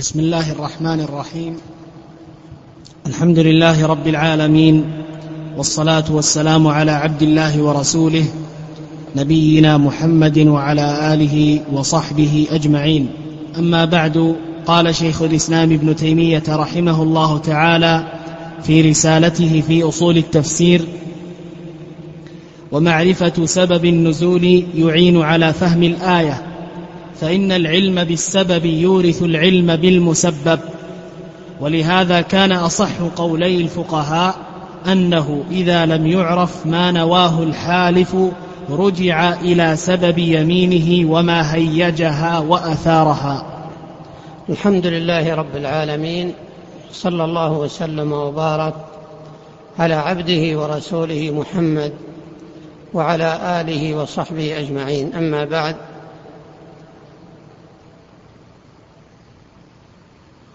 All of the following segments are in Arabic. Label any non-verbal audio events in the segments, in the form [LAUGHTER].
بسم الله الرحمن الرحيم. الحمد لله رب العالمين والصلاة والسلام على عبد الله ورسوله نبينا محمد وعلى آله وصحبه أجمعين. أما بعد قال شيخ الإسلام ابن تيمية رحمه الله تعالى في رسالته في أصول التفسير ومعرفة سبب النزول يعين على فهم الآية فإن العلم بالسبب يورث العلم بالمسبب. ولهذا كان أصح قولي الفقهاء أنه إذا لم يعرف ما نواه الحالف رجع إلى سبب يمينه وما هيجها وأثارها. الحمد لله رب العالمين صلى الله وسلم وبارك على عبده ورسوله محمد وعلى آله وصحبه أجمعين. أما بعد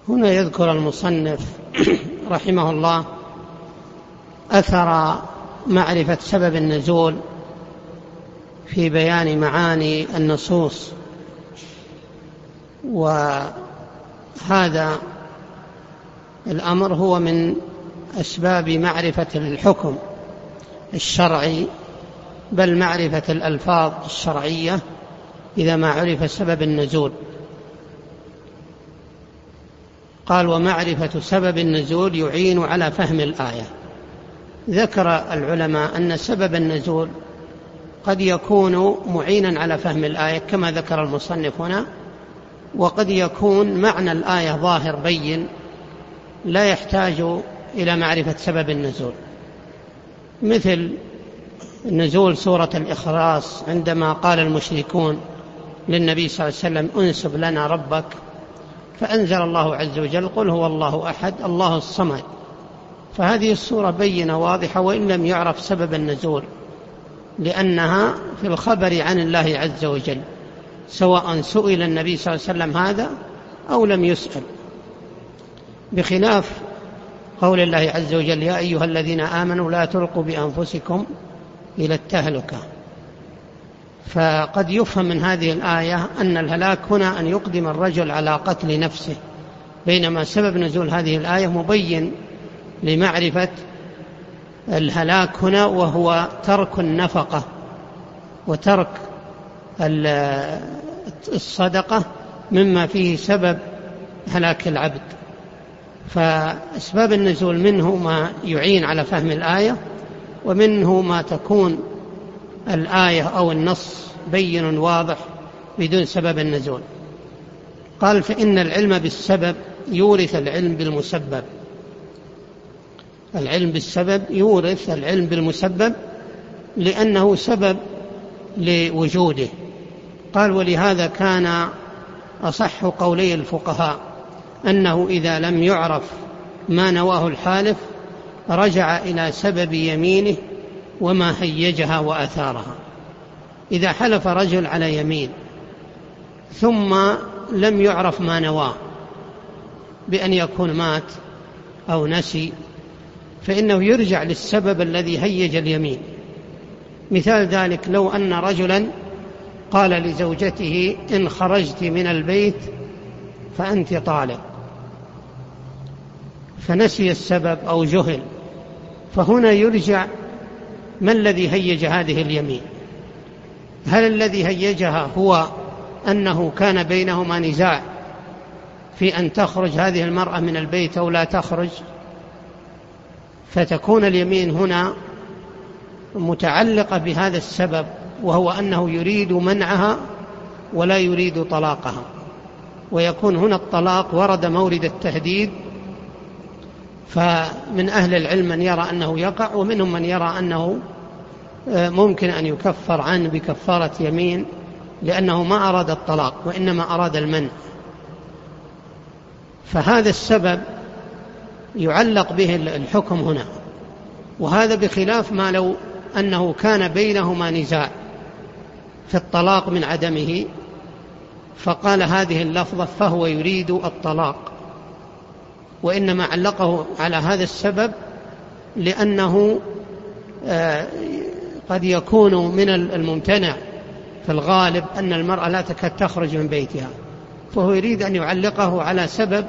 هنا يذكر المصنف [CLEARS THROAT] رحمه الله أثر معرفة سبب النزول في بيان معاني النصوص وهذا الأمر هو من أسباب معرفة الحكم الشرعي بل معرفة الألفاظ الشرعية إذا ما عرف سبب النزول. قال ومعرفة سبب النزول يعين على فهم الآية. ذكر العلماء أن سبب النزول قد يكون معينا على فهم الآية كما ذكر المصنف هنا وقد يكون معنى الآية ظاهر بين لا يحتاج إلى معرفة سبب النزول. مثل نزول سورة الإخلاص عندما قال المشركون للنبي صلى الله عليه وسلم انسب لنا ربك فأنزل الله عز وجل قل هو الله أحد الله الصمد. فهذه الصورة بينة واضحة وإن لم يعرف سبب النزول لأنها في الخبر عن الله عز وجل سواء سئل النبي صلى الله عليه وسلم هذا أو لم يسأل. بخلاف قول الله عز وجل يا أيها الذين آمنوا لا تلقوا بأنفسكم إلى التهلكة. فقد يفهم من هذه الآية أن الهلاك هنا أن يقدم الرجل على قتل نفسه بينما سبب نزول هذه الآية مبين لمعرفة الهلاك هنا وهو ترك النفقة وترك الصدقة مما فيه سبب هلاك العبد. فأسباب النزول منه ما يعين على فهم الآية ومنه ما تكون الآية أو النص بين واضح بدون سبب النزول. قال فإن العلم بالسبب يورث العلم بالمسبب. العلم بالسبب يورث العلم بالمسبب لأنه سبب لوجوده. قال ولهذا كان أصح قولي الفقهاء أنه إذا لم يعرف ما نواه الحالف رجع إلى سبب يمينه وما هيجها وأثارها. إذا حلف رجل على يمين ثم لم يعرف ما نواه بأن يكون مات أو نسي فإنه يرجع للسبب الذي هيج اليمين. مثال ذلك لو أن رجلا قال لزوجته إن خرجت من البيت فأنت طالق فنسي السبب أو جهل فهنا يرجع ما الذي هيج هذه اليمين؟ هل الذي هيجها هو أنه كان بينهما نزاع في أن تخرج هذه المرأة من البيت أو لا تخرج؟ فتكون اليمين هنا متعلقة بهذا السبب وهو أنه يريد منعها ولا يريد طلاقها. ويكون هنا الطلاق ورد مورد التهديد فمن أهل العلم من يرى أنه يقع ومنهم من يرى أنه آه، ممكن أن يكفر عنه بكفارة يمين لأنه ما أراد الطلاق وإنما أراد المنع. فهذا السبب يعلق به الحكم هنا. وهذا بخلاف ما لو أنه كان بينهما نزاع في الطلاق من عدمه فقال هذه اللفظة فهو يريد الطلاق. وإنما علقه على هذا السبب لأنه آه، قد يكون من الممتنع في الغالب أن المرأة لا تكاد تخرج من بيتها فهو يريد أن يعلقه على سبب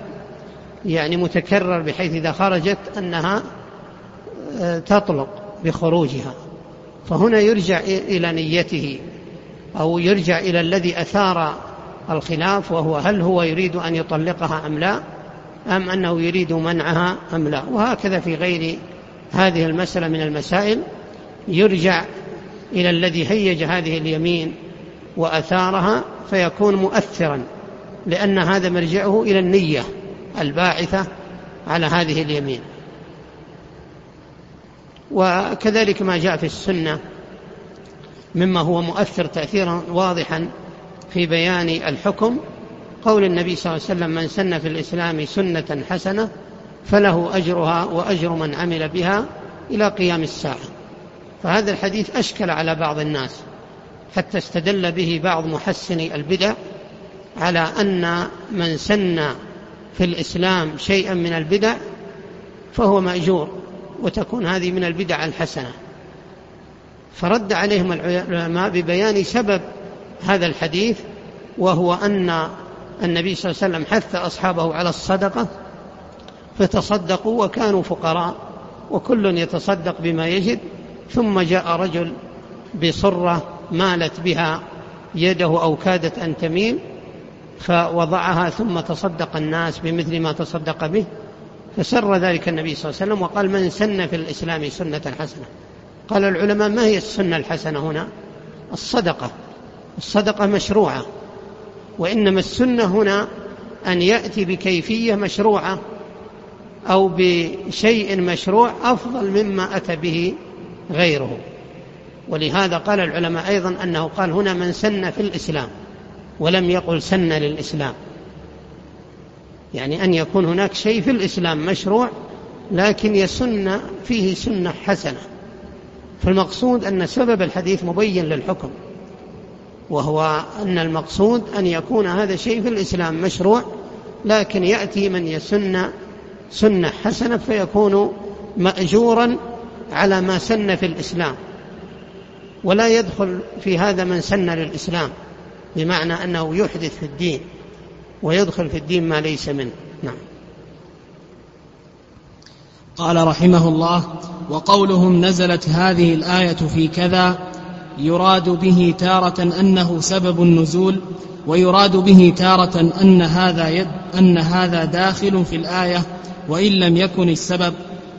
يعني متكرر بحيث إذا خرجت أنها آه، تطلق بخروجها. فهنا يرجع إلى نيته أو يرجع إلى الذي أثار الخلاف وهو هل هو يريد أن يطلقها أم لا. أم أنه يريد منعها أم لا. وهكذا في غير هذه المسألة من المسائل يرجع إلى الذي هيج هذه اليمين وأثارها فيكون مؤثرا لأن هذا مرجعه إلى النية الباعثة على هذه اليمين. وكذلك ما جاء في السنة مما هو مؤثر تأثيرا واضحا في بيان الحكم قول النبي صلى الله عليه وسلم من سن في الإسلام سنة حسنة فله أجرها وأجر من عمل بها إلى قيام الساعة. فهذا الحديث أشكل على بعض الناس حتى استدل به بعض محسني البدع على أن من سن في الإسلام شيئا من البدع فهو مأجور وتكون هذه من البدع الحسنة. فرد عليهم العلماء ببيان سبب هذا الحديث وهو أن النبي صلى الله عليه وسلم حث أصحابه على الصدقة فتصدقوا وكانوا فقراء وكل يتصدق بما يجد ثم جاء رجل بصرة مالت بها يده أو كادت أن تميل فوضعها ثم تصدق الناس بمثل ما تصدق به فسر ذلك النبي صلى الله عليه وسلم وقال من سن في الإسلام سنة حسنة؟ قال العلماء ما هي السنة الحسنة هنا؟ الصدقة. الصدقة مشروعة. وإنما السنة هنا أن يأتي بكيفية مشروعة أو بشيء مشروع أفضل مما أتى به غيره. ولهذا قال العلماء أيضا أنه قال هنا من سن في الإسلام ولم يقل سن للإسلام. يعني أن يكون هناك شيء في الإسلام مشروع لكن يسن فيه سنة حسنة. فالمقصود أن سبب الحديث مبين للحكم. وهو أن المقصود أن يكون هذا الشيء في الإسلام مشروع لكن يأتي من يسن سنة حسنة فيكون مأجورا على ما سن في الإسلام. ولا يدخل في هذا من سن للإسلام بمعنى أنه يحدث في الدين ويدخل في الدين ما ليس منه. نعم. قال رحمه الله وقولهم نزلت هذه الآية في كذا يراد به تارة أنه سبب النزول ويراد به تارة أن هذا يد أن هذا داخل في الآية وإن لم يكن السبب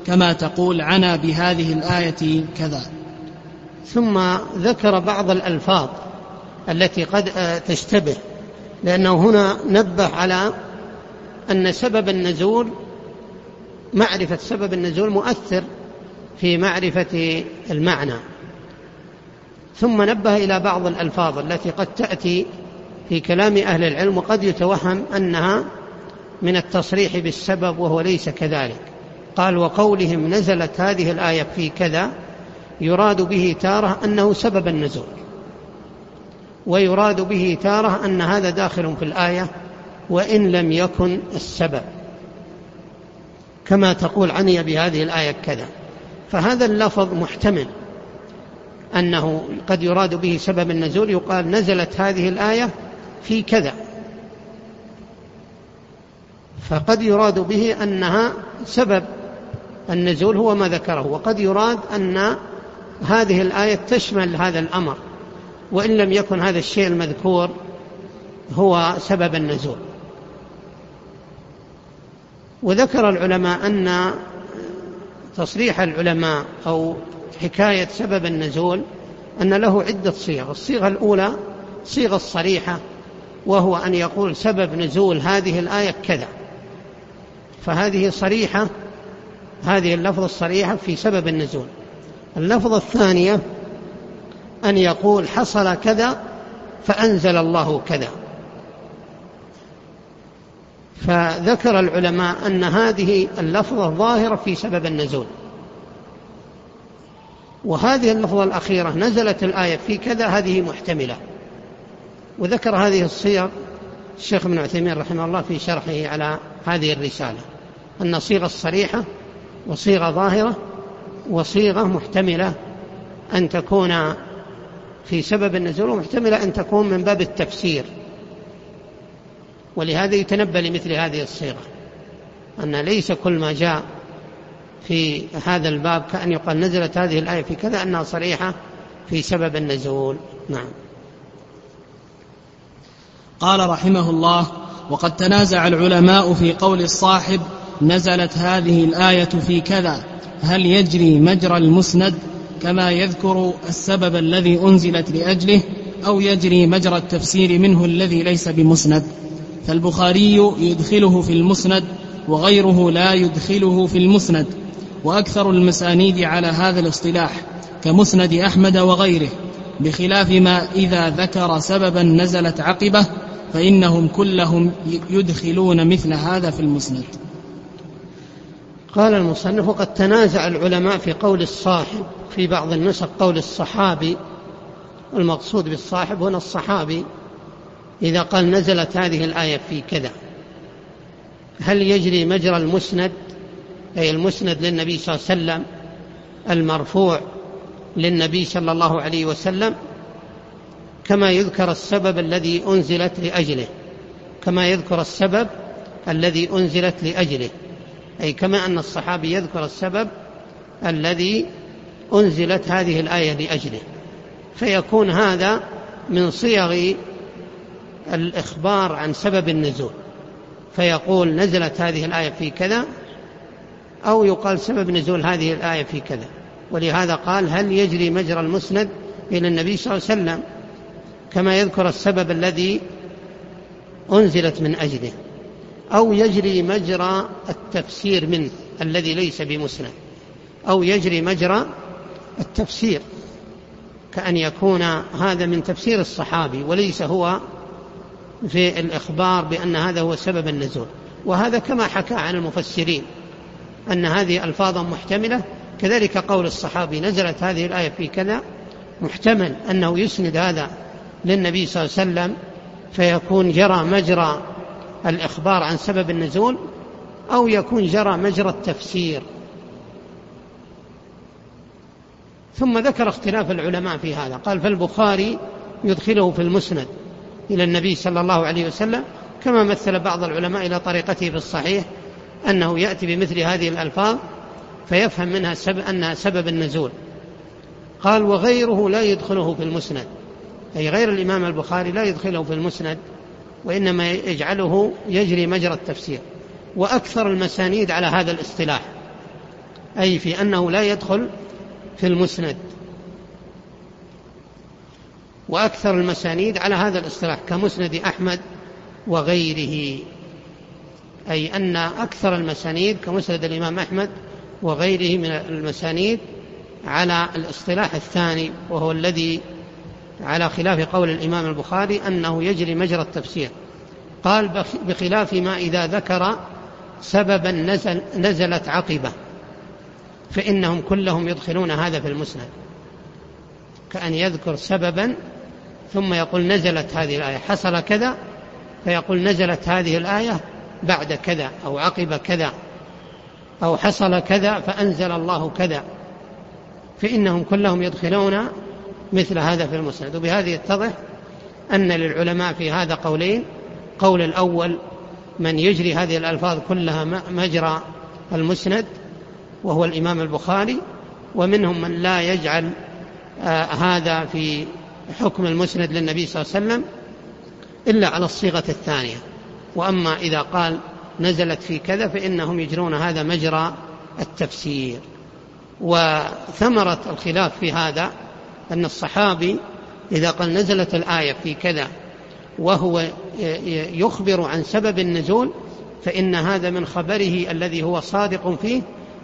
كما تقول عنا بهذه الآية كذا. ثم ذكر بعض الألفاظ التي قد تشتبه لأنه هنا نبه على أن سبب النزول معرفة سبب النزول مؤثر في معرفة المعنى. ثم نبه إلى بعض الألفاظ التي قد تأتي في كلام أهل العلم وقد يتوهم أنها من التصريح بالسبب وهو ليس كذلك. قال وقولهم نزلت هذه الآية في كذا يراد به تارة أنه سبب النزول. ويراد به تارة أن هذا داخل في الآية وإن لم يكن السبب. كما تقول عني بهذه الآية كذا. فهذا اللفظ محتمل. أنه قد يراد به سبب النزول يقال نزلت هذه الآية في كذا. فقد يراد به أنها سبب النزول هو ما ذكره وقد يراد أن هذه الآية تشمل هذا الأمر وإن لم يكن هذا الشيء المذكور هو سبب النزول. وذكر العلماء أن تصريح العلماء أو حكاية سبب النزول أن له عدة صيغ. الصيغة الأولى صيغة الصريحة وهو أن يقول سبب نزول هذه الآية كذا. فهذه صريحة هذه اللفظة الصريحة في سبب النزول. اللفظة الثانية أن يقول حصل كذا فأنزل الله كذا. فذكر العلماء أن هذه اللفظة ظاهرة في سبب النزول. وهذه اللفظة الأخيرة نزلت الآية في كذا هذه محتملة. وذكر هذه الصيغ الشيخ ابن عثيمين رحمه الله في شرحه على هذه الرسالة أن صيغة الصريحة وصيغة ظاهرة وصيغة محتملة أن تكون في سبب النزول ومحتملة أن تكون من باب التفسير. ولهذا يتنبى لمثل هذه الصيغة أن ليس كل ما جاء في هذا الباب كأن يقال نزلت هذه الآية في كذا أنها صريحة في سبب النزول. نعم. قال رحمه الله وقد تنازع العلماء في قول الصاحب نزلت هذه الآية في كذا هل يجري مجرى المسند كما يذكر السبب الذي أنزلت لأجله أو يجري مجرى التفسير منه الذي ليس بمسند؟ فالبخاري يدخله في المسند وغيره لا يدخله في المسند. وأكثر المسانيد على هذا الاصطلاح كمسند أحمد وغيره بخلاف ما إذا ذكر سببا نزلت عقبة فإنهم كلهم يدخلون مثل هذا في المسند. قال المصنف قد تنازع العلماء في قول الصاحب في بعض النسخ قول الصحابي المقصود بالصاحب هنا الصحابي إذا قال نزلت هذه الآية في كذا هل يجري مجرى المسند أي المسند للنبي صلى الله عليه وسلم المرفوع للنبي صلى الله عليه وسلم كما يذكر السبب الذي أنزلت لأجله كما يذكر السبب الذي أنزلت لأجله أي كما أن الصحابي يذكر السبب الذي أنزلت هذه الآية لأجله. فيكون هذا من صيغ الإخبار عن سبب النزول. فيقول نزلت هذه الآية في كذا أو يقال سبب نزول هذه الآية في كذا. ولهذا قال هل يجري مجرى المسند إلى النبي صلى الله عليه وسلم كما يذكر السبب الذي أنزلت من أجله؟ أو يجري مجرى التفسير منه الذي ليس بمسند؟ أو يجري مجرى التفسير كأن يكون هذا من تفسير الصحابي وليس هو في الإخبار بأن هذا هو سبب النزول. وهذا كما حكى عن المفسرين أن هذه ألفاظا محتملة. كذلك قول الصحابي نزلت هذه الآية في كذا محتمل أنه يسند هذا للنبي صلى الله عليه وسلم فيكون جرى مجرى الإخبار عن سبب النزول أو يكون جرى مجرى التفسير. ثم ذكر اختلاف العلماء في هذا. قال فالبخاري يدخله في المسند إلى النبي صلى الله عليه وسلم كما مثل بعض العلماء إلى طريقته في الصحيح أنه يأتي بمثل هذه الألفاظ فيفهم منها سبب أنها سبب النزول. قال وغيره لا يدخله في المسند. أي غير الإمام البخاري لا يدخله في المسند وإنما يجعله يجري مجرى التفسير. وأكثر المسانيد على هذا الاصطلاح. أي في أنه لا يدخل في المسند. وأكثر المسانيد على هذا الاصطلاح كمسند أحمد وغيره. أي أن أكثر المسانيد كمسند الإمام أحمد وغيره من المسانيد على الاصطلاح الثاني وهو الذي على خلاف قول الإمام البخاري أنه يجري مجرى التفسير. قال بخلاف ما إذا ذكر سببا نزل نزلت عقبة فإنهم كلهم يدخلون هذا في المسند. كأن يذكر سببا ثم يقول نزلت هذه الآية حصل كذا فيقول نزلت هذه الآية بعد كذا أو عقب كذا أو حصل كذا فأنزل الله كذا. فإنهم كلهم يدخلون مثل هذا في المسند. وبهذه يتضح أن للعلماء في هذا قولين. قول الأول من يجري هذه الألفاظ كلها مجرى المسند وهو الإمام البخاري. ومنهم من لا يجعل آه هذا في حكم المسند للنبي صلى الله عليه وسلم إلا على الصيغة الثانية. وأما إذا قال نزلت في كذا فإنهم يجرون هذا مجرى التفسير. وثمرة الخلاف في هذا أن الصحابي إذا قال نزلت الآية في كذا وهو يخبر عن سبب النزول فإن هذا من خبره الذي هو صادق فيه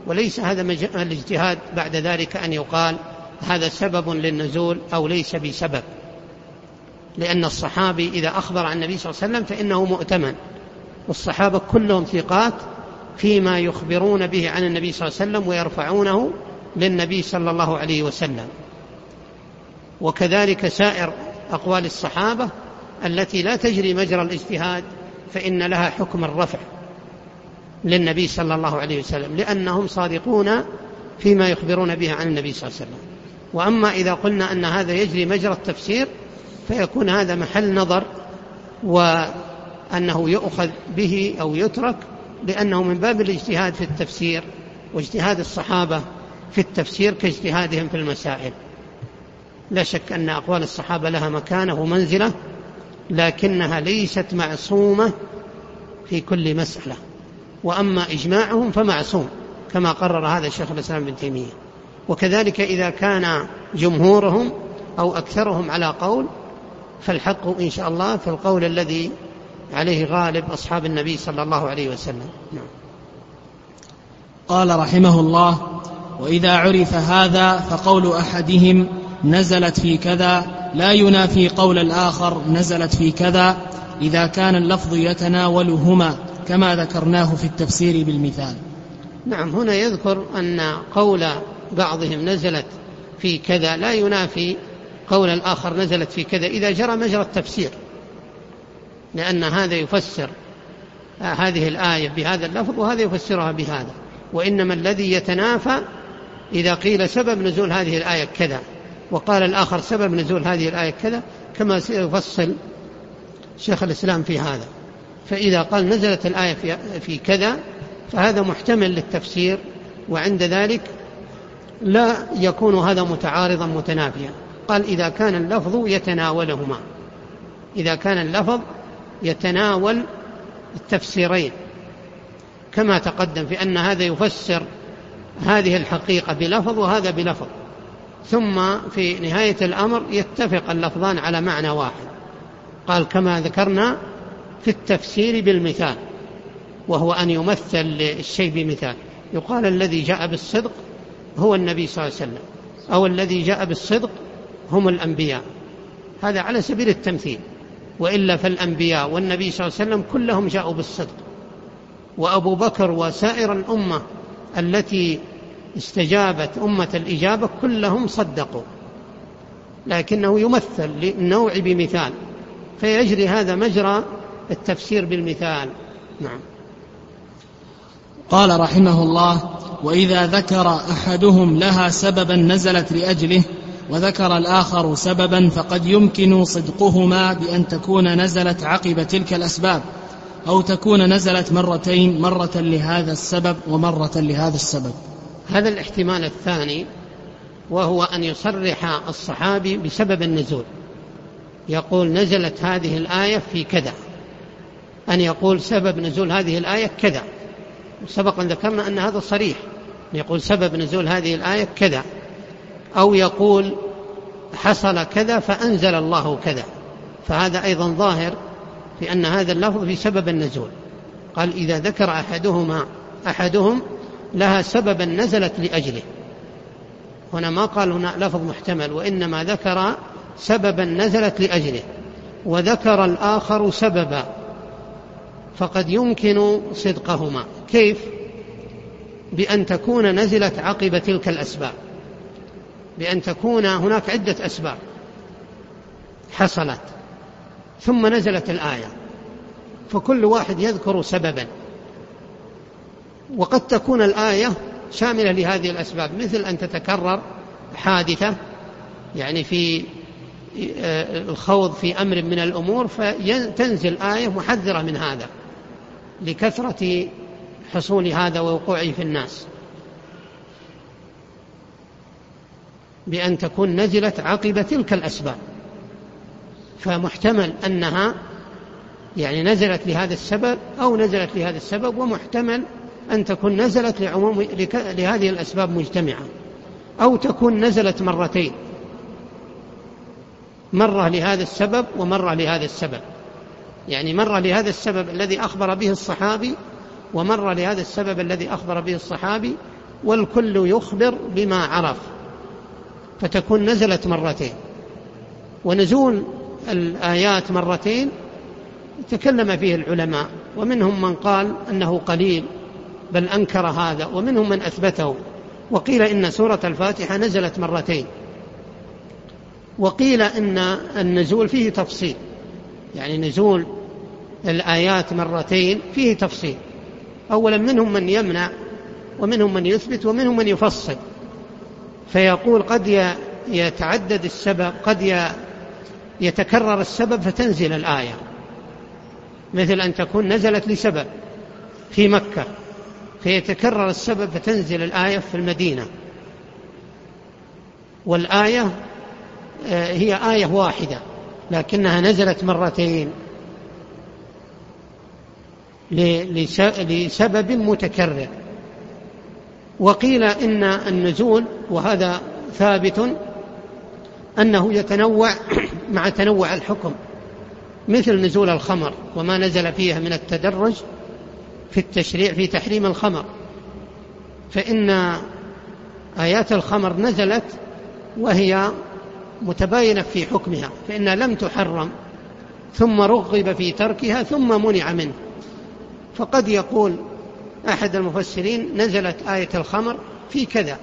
وليس هذا الاجتهاد بعد ذلك أن يقال هذا سبب للنزول أو ليس بسبب. لأن الصحابي إذا أخبر عن النبي صلى الله عليه وسلم فإنه مؤتمن. والصحابة كلهم ثقات فيما يخبرون به عن النبي صلى الله عليه وسلم ويرفعونه للنبي صلى الله عليه وسلم. وكذلك سائر أقوال الصحابة التي لا تجري مجرى الاجتهاد فإن لها حكم الرفع للنبي صلى الله عليه وسلم لأنهم صادقون فيما يخبرون به عن النبي صلى الله عليه وسلم. وأما إذا قلنا أن هذا يجري مجرى التفسير فيكون هذا محل نظر أنه يؤخذ به أو يترك لأنه من باب الاجتهاد في التفسير واجتهاد الصحابة في التفسير كاجتهادهم في المسائل. لا شك أن أقوال الصحابة لها مكانة ومنزلة لكنها ليست معصومة في كل مسألة. وأما إجماعهم فمعصوم كما قرر هذا الشيخ الإسلام ابن تيمية. وكذلك إذا كان جمهورهم أو أكثرهم على قول فالحق إن شاء الله في القول الذي عليه غالب أصحاب النبي صلى الله عليه وسلم نعم. قال رحمه الله وإذا عرف هذا فقول أحدهم نزلت في كذا لا ينافي قول الآخر نزلت في كذا إذا كان اللفظ يتناولهما كما ذكرناه في التفسير بالمثال نعم هنا يذكر أن قول بعضهم نزلت في كذا لا ينافي قول الآخر نزلت في كذا إذا جرى مجرى التفسير. لأن هذا يفسر هذه الآية بهذا اللفظ وهذا يفسرها بهذا. وإنما الذي يتنافى إذا قيل سبب نزول هذه الآية كذا وقال الآخر سبب نزول هذه الآية كذا كما سيفصل شيخ الإسلام في هذا. فإذا قال نزلت الآية في كذا فهذا محتمل للتفسير وعند ذلك لا يكون هذا متعارضا متنافيا. قال إذا كان اللفظ يتناولهما. إذا كان اللفظ يتناول التفسيرين. كما تقدم في أن هذا يفسر هذه الحقيقة بلفظ وهذا بلفظ. ثم في نهاية الأمر يتفق اللفظان على معنى واحد. قال كما ذكرنا في التفسير بالمثال وهو أن يمثل الشيء بمثال. يقال الذي جاء بالصدق هو النبي صلى الله عليه وسلم أو الذي جاء بالصدق هم الأنبياء. هذا على سبيل التمثيل. وإلا فالأنبياء والنبي صلى الله عليه وسلم كلهم جاءوا بالصدق. وأبو بكر وسائر الأمة التي استجابت أمة الإجابة كلهم صدقوا. لكنه يمثل للنوع بمثال. فيجري هذا مجرى التفسير بالمثال. نعم. قال رحمه الله وإذا ذكر أحدهم لها سببا نزلت لأجله وذكر الآخر سببا فقد يمكن صدقهما بأن تكون نزلت عقب تلك الأسباب أو تكون نزلت مرتين مرة لهذا السبب ومرة لهذا السبب. هذا الاحتمال الثاني وهو أن يصرح الصحابي بسبب النزول. يقول نزلت هذه الآية في كذا. أن يقول سبب نزول هذه الآية كذا. سبقا ذكرنا أن هذا صريح. يقول سبب نزول هذه الآية كذا. أو يقول حصل كذا فأنزل الله كذا. فهذا أيضا ظاهر في أن هذا اللفظ في سبب النزول. قال إذا ذكر أحدهما أحدهم لها سببا نزلت لأجله. هنا ما قال هنا لفظ محتمل وإنما ذكر سببا نزلت لأجله وذكر الآخر سببا فقد يمكن صدقهما. كيف؟ بأن تكون نزلت عقب تلك الأسباب. بأن تكون هناك عدة أسباب. حصلت. ثم نزلت الآية. فكل واحد يذكر سببا. وقد تكون الآية شاملة لهذه الأسباب مثل أن تتكرر حادثة يعني في آه، الخوض في أمر من الأمور فتنزل آية محذرة من هذا لكثرة حصول هذا ووقوعه في الناس. بأن تكون نزلت عقب تلك الأسباب. فمحتمل أنها يعني نزلت لهذا السبب أو نزلت لهذا السبب ومحتمل أن تكون نزلت لعموم لهذه الأسباب مجتمعة. أو تكون نزلت مرتين. مرة لهذا السبب ومرة لهذا السبب. يعني مرة لهذا السبب الذي أخبر به الصحابي ومرة لهذا السبب الذي أخبر به الصحابي والكل يخبر بما عرف. فتكون نزلت مرتين. ونزول الآيات مرتين تكلم فيه العلماء. ومنهم من قال أنه قليل بل أنكر هذا. ومنهم من أثبته. وقيل إن سورة الفاتحة نزلت مرتين. وقيل إن النزول فيه تفصيل. يعني نزول الآيات مرتين فيه تفصيل. أولا منهم من يمنع ومنهم من يثبت ومنهم من يفصل. فيقول قد يتعدد السبب قد يتكرر السبب فتنزل الآية. مثل أن تكون نزلت لسبب في مكة فيتكرر السبب فتنزل الآية في المدينة. والآية آه، هي آية واحدة لكنها نزلت مرتين. لسبب متكرر. وقيل إن النزول وهذا ثابت أنه يتنوع [CLEARS THROAT] مع تنوع الحكم مثل نزول الخمر وما نزل فيها من التدرج في التشريع في تحريم الخمر. فإن آيات الخمر نزلت وهي متباينة في حكمها فإنها لم تحرم ثم رغب في تركها ثم منع منه. فقد يقول أحد المفسرين نزلت آية الخمر في كذا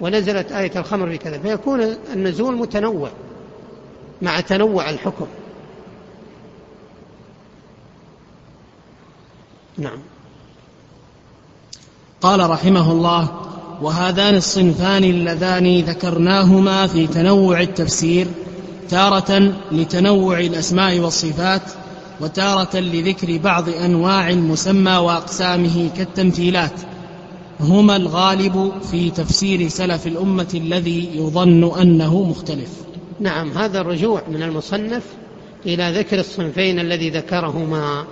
ونزلت آية الخمر في كذا فيكون النزول متنوع مع تنوع الحكم. نعم. قال رحمه الله وهذان الصنفان اللذان ذكرناهما في تنوع التفسير تارة لتنوع الأسماء والصفات وتارة لذكر بعض أنواع المسمى وأقسامه كالتمثيلات. هما الغالب في تفسير سلف الأمة الذي يظن أنه مختلف. نعم هذا الرجوع من المصنف إلى ذكر الصنفين الذي ذكرهما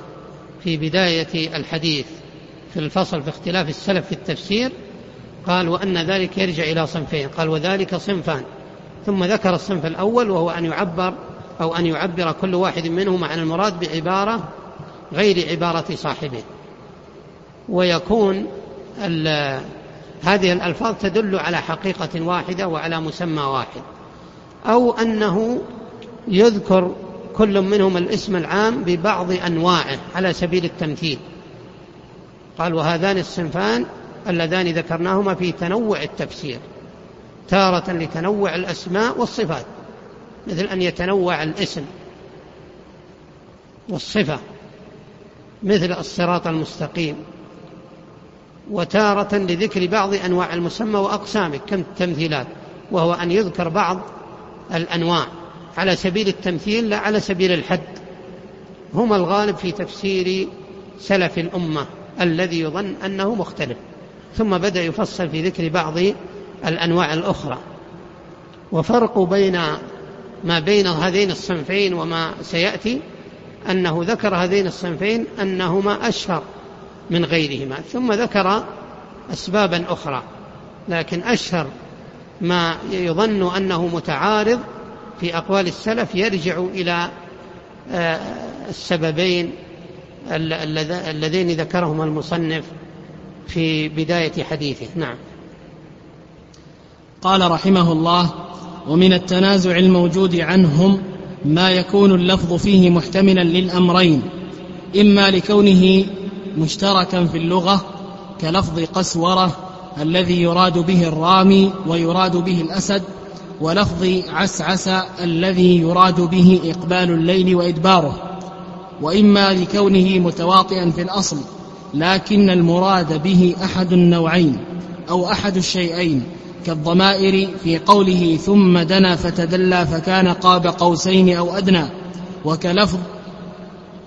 في بداية الحديث في الفصل في اختلاف السلف في التفسير. قال وأن ذلك يرجع إلى صنفين قال وذلك صنفان. ثم ذكر الصنف الأول وهو أن يعبر أو أن يعبر كل واحد منهما عن المراد بعبارة غير عبارة صاحبه. ويكون هذه الألفاظ تدل على حقيقة واحدة وعلى مسمى واحد. أو أنه يذكر كل منهم الاسم العام ببعض أنواعه على سبيل التمثيل. قال وهذان الصنفان اللذان ذكرناهما في تنوع التفسير تارة لتنوع الأسماء والصفات. مثل أن يتنوع الاسم والصفة مثل الصراط المستقيم وتارة لذكر بعض أنواع المسمى وأقسامه كالتمثيلات وهو أن يذكر بعض الأنواع على سبيل التمثيل لا على سبيل الحد. هما الغالب في تفسير سلف الأمة الذي يظن أنه مختلف ثم بدأ يفصل في ذكر بعض الأنواع الأخرى. وفرق بين ما بين هذين الصنفين وما سيأتي أنه ذكر هذين الصنفين أنهما أشهر من غيرهما ثم ذكر أسبابا أخرى لكن أشهر ما يظن أنه متعارض في أقوال السلف يرجع إلى آه، السببين اللذين ذكرهما المصنف في بداية حديثه. نعم. قال رحمه الله ومن التنازع الموجود عنهم ما يكون اللفظ فيه محتملا للأمرين إما لكونه مشتركا في اللغة كلفظ قسورة الذي يراد به الرامي ويراد به الأسد ولفظ عسعس الذي يراد به إقبال الليل وإدباره وإما لكونه متواطئا في الأصل لكن المراد به أحد النوعين أو أحد الشيئين كالضمائر في قوله ثم دنا فتدلى فكان قاب قوسين أو أدنى وكلفظ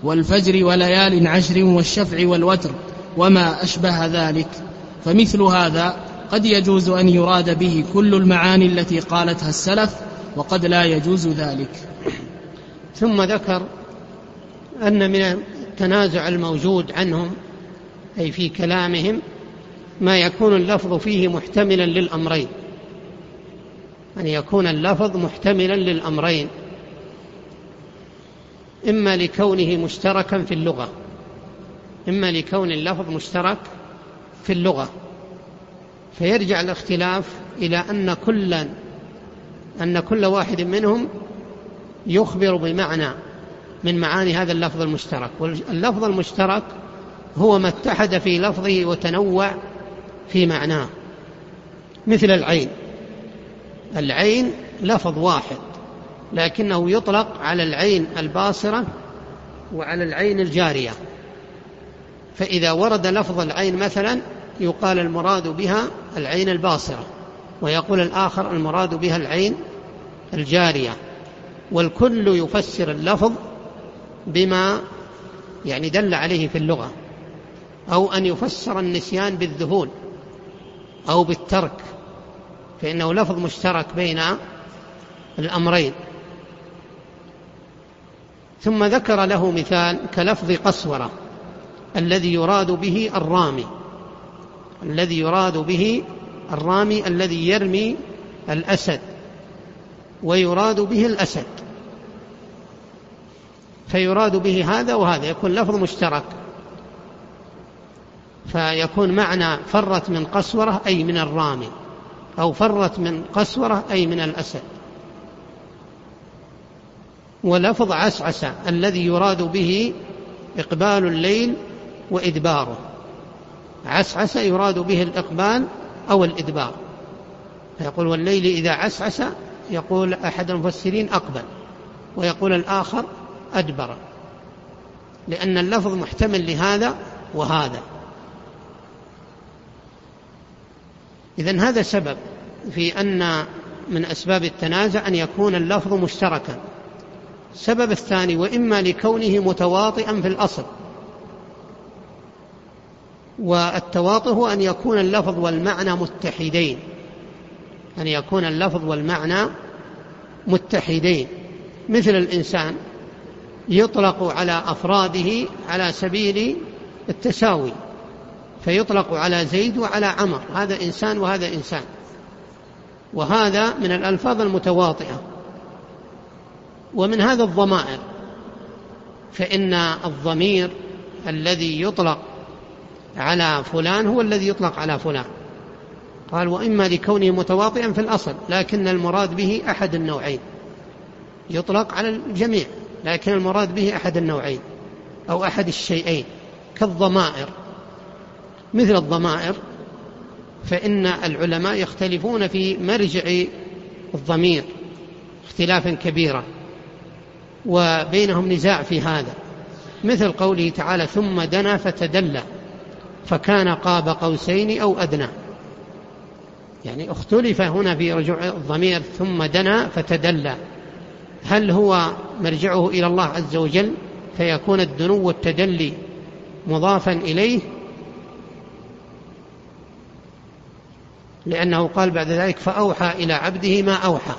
والفجر وليال عشر والشفع والوتر وما أشبه ذلك. فمثل هذا قد يجوز أن يراد به كل المعاني التي قالتها السلف وقد لا يجوز ذلك. ثم ذكر أن من التنازع الموجود عنهم أي في كلامهم ما يكون اللفظ فيه محتملا للأمرين. أن يكون اللفظ محتملا للأمرين. إما لكونه مشتركا في اللغة. إما لكون اللفظ مشترك في اللغة. فيرجع الاختلاف إلى أن كلا أن كل واحد منهم يخبر بمعنى من معاني هذا اللفظ المشترك. واللفظ المشترك هو ما اتحد في لفظه وتنوع في معناه مثل العين. العين لفظ واحد لكنه يطلق على العين الباصرة وعلى العين الجارية. فإذا ورد لفظ العين مثلا يقال المراد بها العين الباصرة ويقول الآخر المراد بها العين الجارية. والكل يفسر اللفظ بما يعني دل عليه في اللغة أو أن يفسر النسيان بالذهول. أو بالترك فإنه لفظ مشترك بين الأمرين. ثم ذكر له مثال كلفظ قسورة الذي يراد به الرامي الذي يراد به الرامي الذي يرمي الأسد ويراد به الأسد. فيراد به هذا وهذا يكون لفظ مشترك. فيكون معنى فرت من قسورة أي من الرامي أو فرت من قسورة أي من الأسد. ولفظ عسعس الذي يراد به إقبال الليل وإدباره. عسعس يراد به الإقبال أو الإدبار. فيقول والليل إذا عسعس يقول أحد المفسرين أقبل ويقول الآخر أدبر. لأن اللفظ محتمل لهذا وهذا. إذا هذا سبب في أن من أسباب التنازع أن يكون اللفظ مشتركا. السبب الثاني وإما لكونه متواطئا في الأصل. والتواطؤ هو أن يكون اللفظ والمعنى متحدين. أن يكون اللفظ والمعنى متحدين. مثل الإنسان يطلق على أفراده على سبيل التساوي. فيطلق على زيد وعلى عمر. هذا إنسان وهذا إنسان. وهذا من الألفاظ المتواطئة. ومن هذا الضمائر. فإن الضمير الذي يطلق على فلان هو الذي يطلق على فلان. قال وإما لكونه متواطئا في الأصل لكن المراد به أحد النوعين. يطلق على الجميع لكن المراد به أحد النوعين أو أحد الشيئين كالضمائر. مثل الضمائر فإن العلماء يختلفون في مرجع الضمير اختلافا كبيرا وبينهم نزاع في هذا. مثل قوله تعالى ثم دنا فتدلى فكان قاب قوسين أو أدنى. يعني اختلف هنا في رجوع الضمير ثم دنا فتدلى. هل هو مرجعه إلى الله عز وجل فيكون الدنو والتدلي مضافا إليه؟ لأنه قال بعد ذلك فأوحى إلى عبده ما أوحى.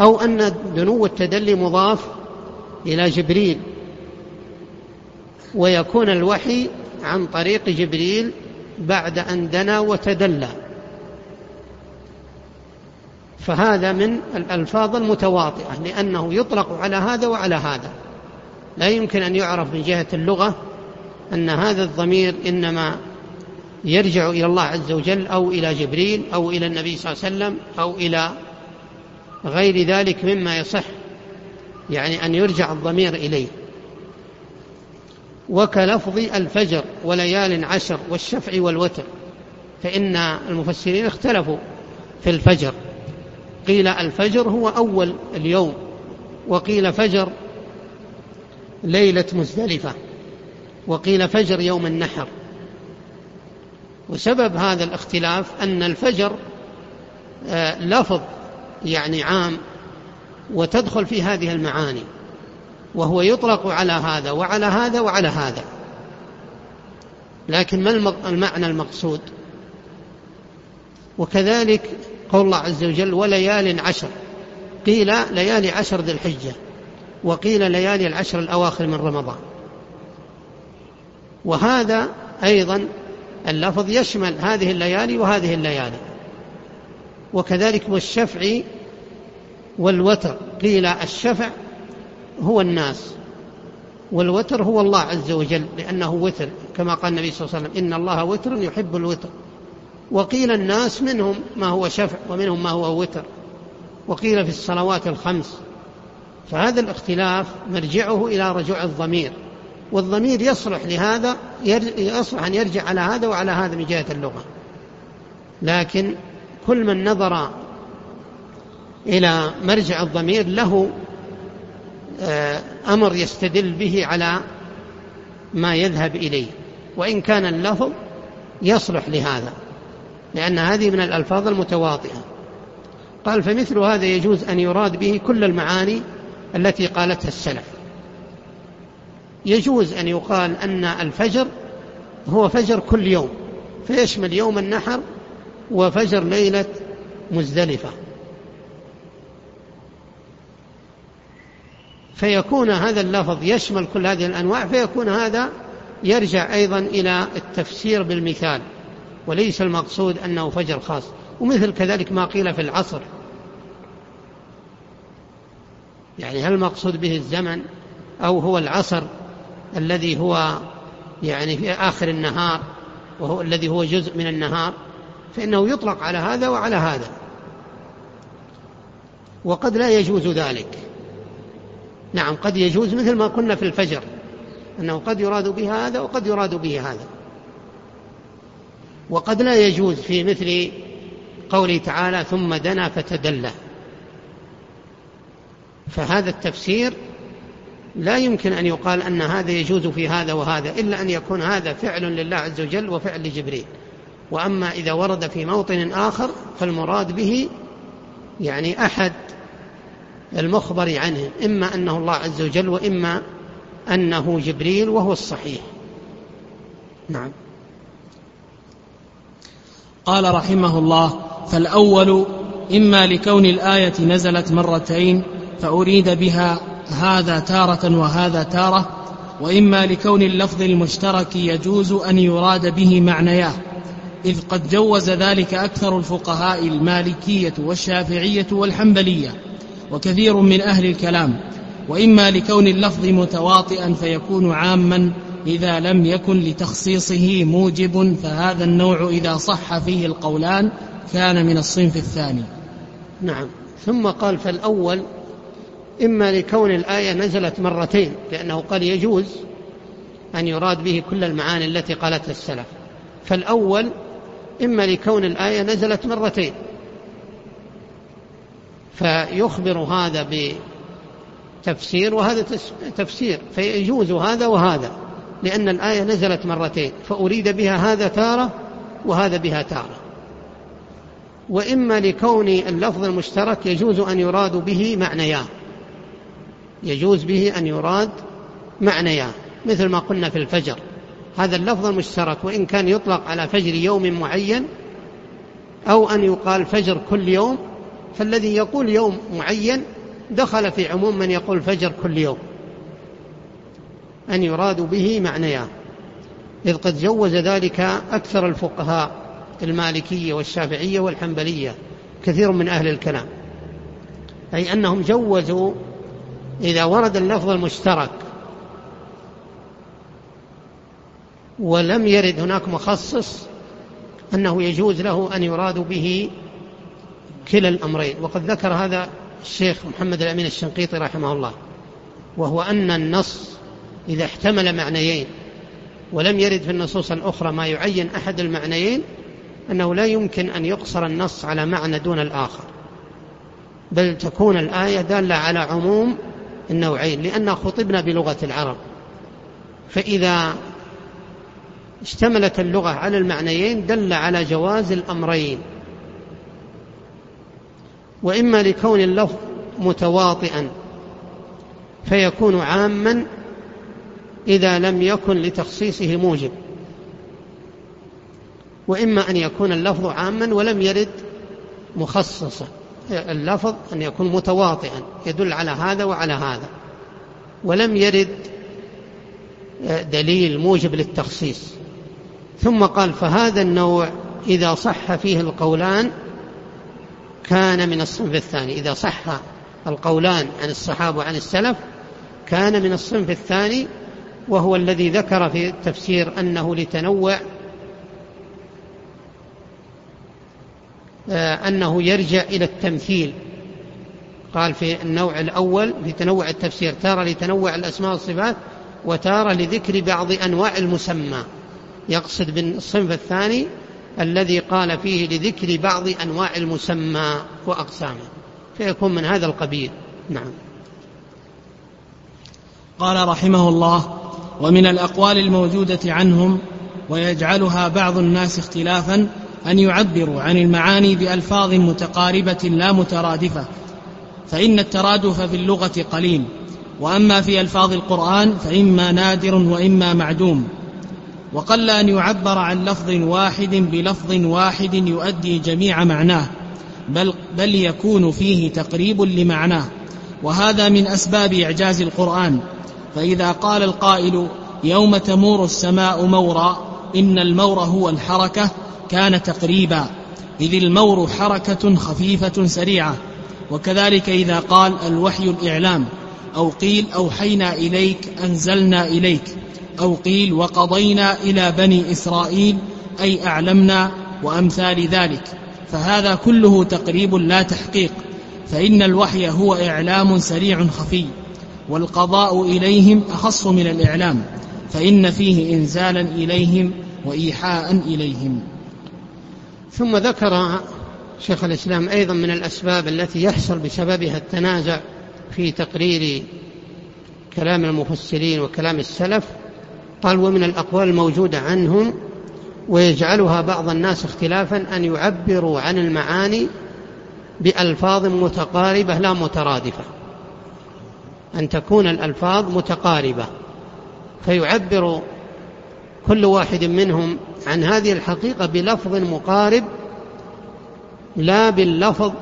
أو أن دنو التدلي مضاف إلى جبريل. ويكون الوحي عن طريق جبريل بعد أن دنا وتدلى. فهذا من الألفاظ المتواطئة لأنه يطلق على هذا وعلى هذا. لا يمكن أن يعرف من جهة اللغة أن هذا الضمير إنما يرجع إلى الله عز وجل أو إلى جبريل أو إلى النبي صلى الله عليه وسلم أو إلى غير ذلك مما يصح يعني أن يرجع الضمير إليه. وكلفظ الفجر وليال عشر والشفع والوتر فإن المفسرين اختلفوا في الفجر. قيل الفجر هو أول اليوم وقيل فجر ليلة مزدلفة وقيل فجر يوم النحر. وسبب هذا الاختلاف أن الفجر آه، لفظ يعني عام وتدخل في هذه المعاني وهو يطلق على هذا وعلى هذا وعلى هذا. لكن ما المعنى المقصود؟ وكذلك قول الله عز وجل وليال عشر قيل ليالي عشر ذي الحجة وقيل ليالي العشر الأواخر من رمضان. وهذا أيضا اللفظ يشمل هذه الليالي وهذه الليالي. وكذلك والشفع والوتر. قيل الشفع هو الناس والوتر هو الله عز وجل لأنه وتر. كما قال النبي صلى الله عليه وسلم إن الله وتر يحب الوتر. وقيل الناس منهم ما هو شفع ومنهم ما هو وتر. وقيل في الصلوات الخمس. فهذا الاختلاف مرجعه إلى رجوع الضمير. والضمير يصلح لهذا يصلح أن يرجع على هذا وعلى هذا من جهة اللغة. لكن كل من نظر إلى مرجع الضمير له آه، أمر يستدل به على ما يذهب إليه. وإن كان اللفظ يصلح لهذا لأن هذه من الألفاظ المتواطئة قال فمثل هذا يجوز أن يراد به كل المعاني التي قالتها السلف. يجوز أن يقال أن الفجر هو فجر كل يوم فيشمل يوم النحر وفجر ليلة مزدلفة. فيكون هذا اللفظ يشمل كل هذه الأنواع فيكون هذا يرجع أيضا إلى التفسير بالمثال وليس المقصود أنه فجر خاص. ومثل كذلك ما قيل في العصر. يعني هل المقصود به الزمن أو هو العصر؟ الذي هو يعني في آخر النهار وهو الذي هو جزء من النهار فإنه يطلق على هذا وعلى هذا. وقد لا يجوز ذلك. نعم قد يجوز مثل ما قلنا في الفجر أنه قد يراد به هذا وقد يراد به هذا. وقد لا يجوز في مثل قوله تعالى ثم دنا فتدلى. فهذا التفسير لا يمكن أن يقال أن هذا يجوز في هذا وهذا إلا أن يكون هذا فعل لله عز وجل وفعل لجبريل. وأما إذا ورد في موطن آخر فالمراد به يعني أحد المخبر عنه إما أنه الله عز وجل وإما أنه جبريل وهو الصحيح. نعم. قال رحمه الله فالأول إما لكون الآية نزلت مرتين فأريد بها هذا تارة وهذا تارة وإما لكون اللفظ المشترك يجوز أن يراد به معنياه إذ قد جوز ذلك أكثر الفقهاء المالكية والشافعية والحنبلية وكثير من أهل الكلام وإما لكون اللفظ متواطئا فيكون عاما إذا لم يكن لتخصيصه موجب فهذا النوع إذا صح فيه القولان كان من الصنف الثاني. نعم ثم قال فالأول إما لكون الآية نزلت مرتين لأنه قال يجوز أن يراد به كل المعاني التي قالتها السلف. فالأول إما لكون الآية نزلت مرتين. فيخبر هذا بتفسير وهذا تفسير فيجوز هذا وهذا لأن الآية نزلت مرتين فأريد بها هذا تارة وهذا بها تارة. وإما لكون اللفظ المشترك يجوز أن يراد به معنيان. يجوز به أن يراد معنيان مثل ما قلنا في الفجر. هذا اللفظ المشترك وإن كان يطلق على فجر يوم معين أو أن يقال فجر كل يوم فالذي يقول يوم معين دخل في عموم من يقول فجر كل يوم. أن يراد به معنيان. إذ قد جوز ذلك أكثر الفقهاء المالكية والشافعية والحنبلية كثير من أهل الكلام. أي أنهم جوزوا إذا ورد اللفظ المشترك ولم يرد هناك مخصص أنه يجوز له أن يراد به كلا الأمرين. وقد ذكر هذا الشيخ محمد الأمين الشنقيطي رحمه الله وهو أن النص إذا احتمل معنيين ولم يرد في النصوص الأخرى ما يعين أحد المعنيين أنه لا يمكن أن يقصر النص على معنى دون الآخر. بل تكون الآية دالة على عموم النوعين لأننا خطبنا بلغة العرب. فإذا اشتملت اللغة على المعنيين دل على جواز الأمرين. وإما لكون اللفظ متواطئا فيكون عاما إذا لم يكن لتخصيصه موجب. وإما أن يكون اللفظ عاما ولم يرد مخصصا. اللفظ أن يكون متواطئا يدل على هذا وعلى هذا. ولم يرد دليل موجب للتخصيص. ثم قال فهذا النوع إذا صح فيه القولان كان من الصنف الثاني. إذا صح القولان عن الصحابة وعن السلف كان من الصنف الثاني وهو الذي ذكر في التفسير أنه لتنوع أنه يرجع إلى التمثيل. قال في النوع الأول في تنوع التفسير تارة لتنوع الأسماء والصفات وتارة لذكر بعض أنواع المسمى. يقصد بالصنف الثاني الذي قال فيه لذكر بعض أنواع المسمى وأقسامه. فيكون من هذا القبيل. نعم. قال رحمه الله ومن الأقوال الموجودة عنهم ويجعلها بعض الناس اختلافا أن يعبروا عن المعاني بألفاظ متقاربة لا مترادفة فإن الترادف في اللغة قليل وأما في ألفاظ القرآن فإما نادر وإما معدوم. وقل أن يعبر عن لفظ واحد بلفظ واحد يؤدي جميع معناه بل, بل يكون فيه تقريب لمعناه. وهذا من أسباب إعجاز القرآن. فإذا قال القائل يوم تمور السماء مورا إن المور هو الحركة كان تقريبا إذ المور حركة خفيفة سريعة. وكذلك إذا قال الوحي الإعلام أو قيل أوحينا إليك أنزلنا إليك. أو قيل وقضينا إلى بني إسرائيل أي أعلمنا وأمثال ذلك. فهذا كله تقريب لا تحقيق. فإن الوحي هو إعلام سريع خفي. والقضاء إليهم أخص من الإعلام. فإن فيه إنزالا إليهم وإيحاء إليهم. ثم ذكر شيخ الإسلام أيضا من الأسباب التي يحصل بسببها التنازع في تقرير كلام المفسرين وكلام السلف. قال ومن الأقوال الموجودة عنهم ويجعلها بعض الناس اختلافا أن يعبروا عن المعاني بألفاظ متقاربة لا مترادفة. أن تكون الألفاظ متقاربة فيعبر كل واحد منهم عن هذه الحقيقة بلفظ مقارب لا باللفظ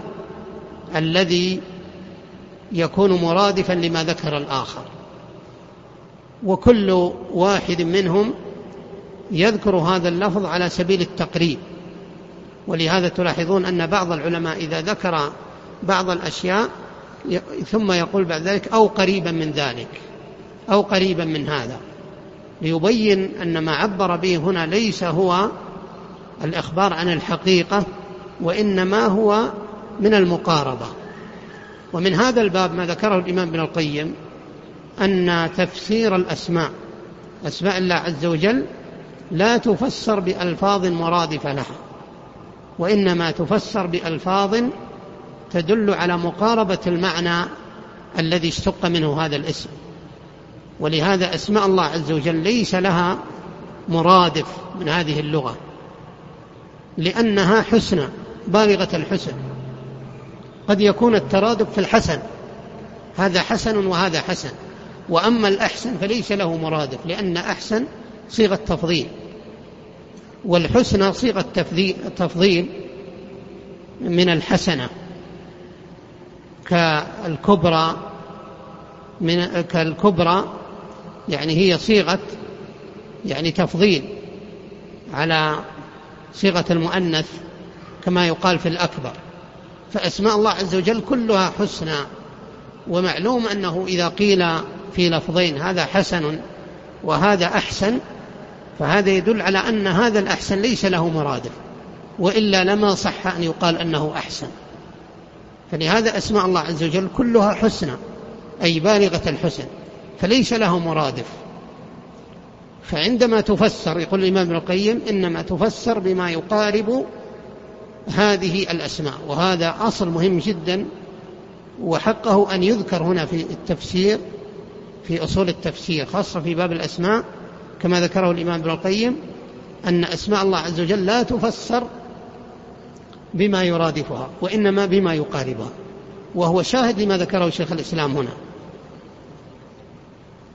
الذي يكون مرادفا لما ذكر الآخر. وكل واحد منهم يذكر هذا اللفظ على سبيل التقريب. ولهذا تلاحظون أن بعض العلماء إذا ذكر بعض الأشياء ثم يقول بعد ذلك أو قريبا من ذلك أو قريبا من هذا. ليبين أن ما عبر به هنا ليس هو الإخبار عن الحقيقة وإنما هو من المقاربة. ومن هذا الباب ما ذكره الإمام ابن القيم أن تفسير الأسماء أسماء الله عز وجل لا تفسر بألفاظ مرادفة لها وإنما تفسر بألفاظ تدل على مقاربة المعنى الذي اشتق منه هذا الاسم. ولهذا أسماء الله عز وجل ليس لها مرادف من هذه اللغة لأنها حسنى بالغة الحسن. قد يكون الترادف في الحسن هذا حسن وهذا حسن وأما الأحسن فليس له مرادف لأن أحسن صيغة تفضيل والحسنى صيغة تفضيل من الحسنة كالكبرى من كالكبرى يعني هي صيغة يعني تفضيل على صيغة المؤنث كما يقال في الأكبر. فأسماء الله عز وجل كلها حسنى ومعلوم أنه إذا قيل في لفظين هذا حسن وهذا أحسن فهذا يدل على أن هذا الأحسن ليس له مرادف وإلا لما صح أن يقال أنه أحسن. فلهذا أسماء الله عز وجل كلها حسنى أي بالغة الحسن. فليس له مرادف. فعندما تفسر يقول الإمام ابن القيم إنما تفسر بما يقارب هذه الأسماء وهذا أصل مهم جدا وحقه أن يذكر هنا في التفسير في أصول التفسير خاصة في باب الأسماء كما ذكره الإمام ابن القيم أن أسماء الله عز وجل لا تفسر بما يرادفها وإنما بما يقاربها. وهو شاهد لما ذكره شيخ الإسلام هنا.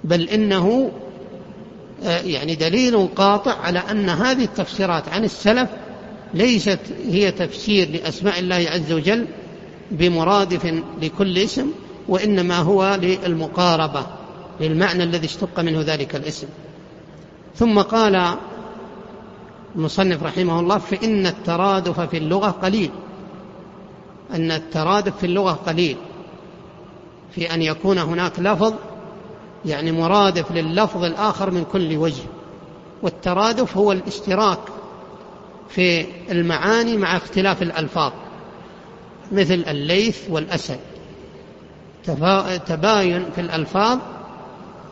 بل إنه آه، يعني دليل قاطع على أن هذه التفسيرات عن السلف ليست هي تفسير لأسماء الله عز وجل بمرادف لكل اسم وإنما هو للمقاربة للمعنى الذي اشتق منه ذلك الاسم. ثم قال المصنف رحمه الله فإن الترادف في اللغة قليل أن الترادف في اللغة قليل في أن يكون هناك لفظ يعني مرادف لللفظ الآخر من كل وجه والترادف هو الاشتراك في المعاني مع اختلاف الألفاظ مثل الليث والأسد تباين في الألفاظ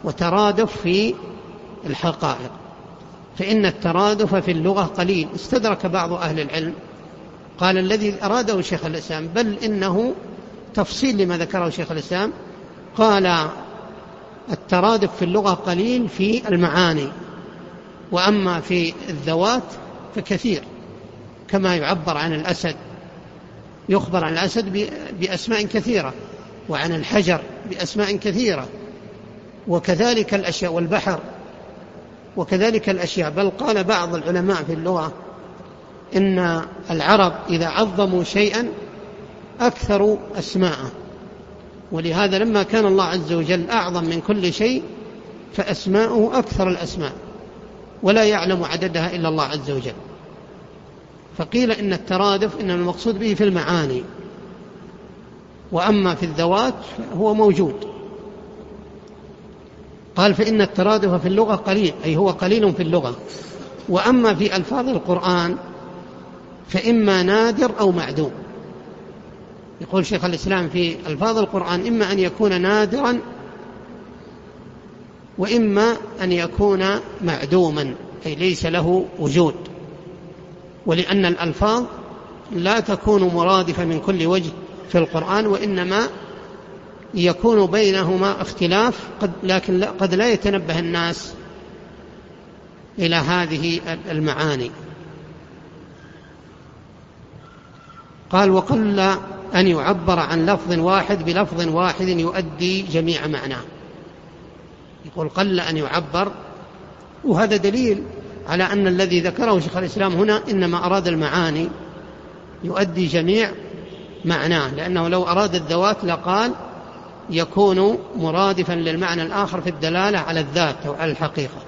وترادف في الحقائق فإن الترادف في اللغة قليل. استدرك بعض أهل العلم قال الذي أراده شيخ الإسلام بل إنه تفصيل لما ذكره شيخ الإسلام قال الترادف في اللغة قليل في المعاني وأما في الذوات فكثير كما يعبر عن الأسد يخبر عن الأسد بأسماء كثيرة وعن الحجر بأسماء كثيرة وكذلك الأشياء والبحر وكذلك الأشياء. بل قال بعض العلماء في اللغة إن العرب إذا عظموا شيئا أكثروا أسماءه. ولهذا لما كان الله عز وجل أعظم من كل شيء فأسماؤه أكثر الأسماء ولا يعلم عددها إلا الله عز وجل. فقيل إن الترادف إن المقصود به في المعاني. وأما في الذوات هو موجود. قال فإن الترادف في اللغة قليل أي هو قليل في اللغة. وأما في ألفاظ القرآن فإما نادر أو معدوم. يقول شيخ الإسلام في ألفاظ القرآن إما أن يكون نادرا وإما أن يكون معدوما أي ليس له وجود. ولأن الألفاظ لا تكون مرادفة من كل وجه في القرآن وإنما يكون بينهما اختلاف قد لكن قد لا يتنبه الناس إلى هذه المعاني. قال وقل أن يعبر عن لفظ واحد بلفظ واحد يؤدي جميع معناه. يقول قل أن يعبر وهذا دليل على أن الذي ذكره شيخ الإسلام هنا إنما أراد المعاني يؤدي جميع معناه لأنه لو أراد الذوات لقال يكون مرادفا للمعنى الآخر في الدلالة على الذات أو على الحقيقة.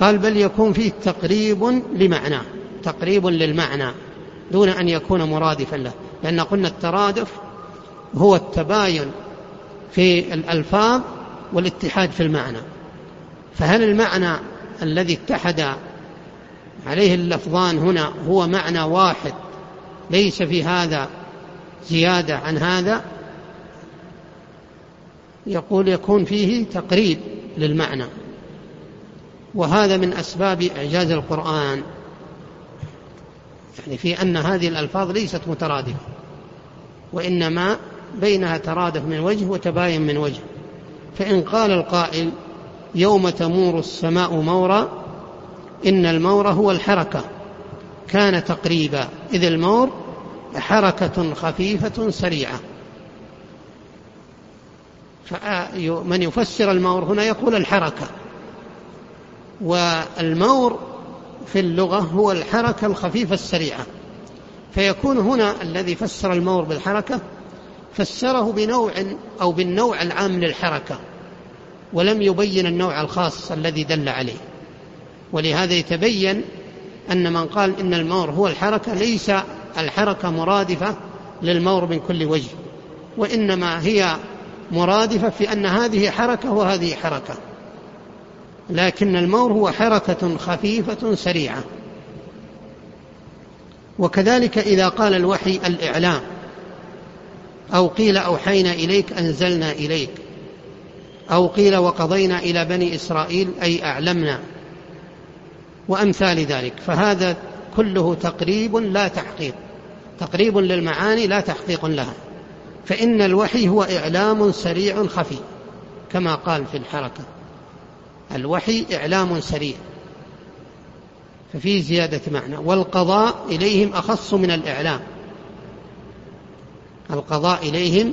قال بل يكون فيه تقريب لمعناه تقريب للمعنى. دون أن يكون مرادفا له. لأن قلنا الترادف هو التباين في الألفاظ والاتحاد في المعنى. فهل المعنى الذي اتحد عليه اللفظان هنا هو معنى واحد ليس في هذا زيادة عن هذا؟ يقول يكون فيه تقريب للمعنى. وهذا من أسباب إعجاز القرآن. يعني في أن هذه الألفاظ ليست مترادفة وإنما بينها ترادف من وجه وتباين من وجه. فإن قال القائل يوم تمور السماء مورا إن المور هو الحركة كان تقريبا. إذ المور حركة خفيفة سريعة. فمن يفسر المور هنا يقول الحركة. والمور في اللغة هو الحركة الخفيفة السريعة. فيكون هنا الذي فسر المور بالحركة فسره بنوع أو بالنوع العام للحركة ولم يبين النوع الخاص الذي دل عليه. ولهذا يتبين أن من قال إن المور هو الحركة ليس الحركة مرادفة للمور من كل وجه وإنما هي مرادفة في أن هذه حركة وهذه حركة. لكن المور هو حركة خفيفة سريعة. وكذلك إذا قال الوحي الإعلام أو قيل أوحينا إليك أنزلنا إليك أو قيل وقضينا إلى بني إسرائيل أي أعلمنا وأمثال ذلك. فهذا كله تقريب لا تحقيق تقريب للمعاني لا تحقيق لها. فإن الوحي هو إعلام سريع خفي كما قال في الحركة. الوحي إعلام سريع. ففيه زيادة معنى. والقضاء إليهم أخص من الإعلام. القضاء إليهم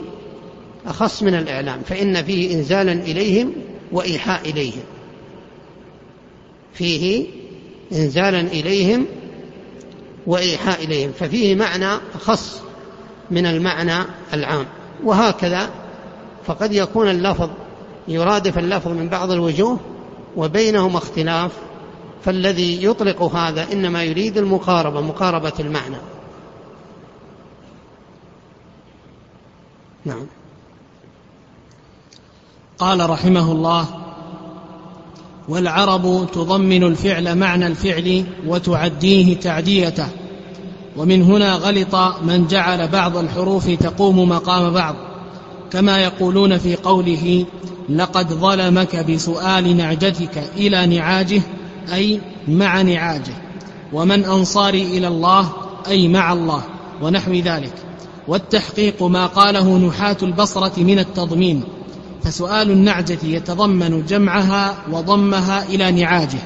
أخص من الإعلام. فإن فيه إنزالا إليهم وإيحاء إليهم. فيه إنزالا إليهم وإيحاء إليهم. ففيه معنى خص من المعنى العام. وهكذا فقد يكون اللفظ يرادف اللفظ من بعض الوجوه وبينهما اختلاف فالذي يطلق هذا إنما يريد المقاربة مقاربة المعنى. نعم. قال رحمه الله والعرب تضمن الفعل معنى الفعل وتعديه تعديته ومن هنا غلط من جعل بعض الحروف تقوم مقام بعض. كما يقولون في قوله لقد ظلمك بسؤال نعجتك إلى نعاجه أي مع نعاجه ومن أنصاري إلى الله أي مع الله ونحو ذلك. والتحقيق ما قاله نحاة البصرة من التضمين فسؤال النعجة يتضمن جمعها وضمها إلى نعاجه.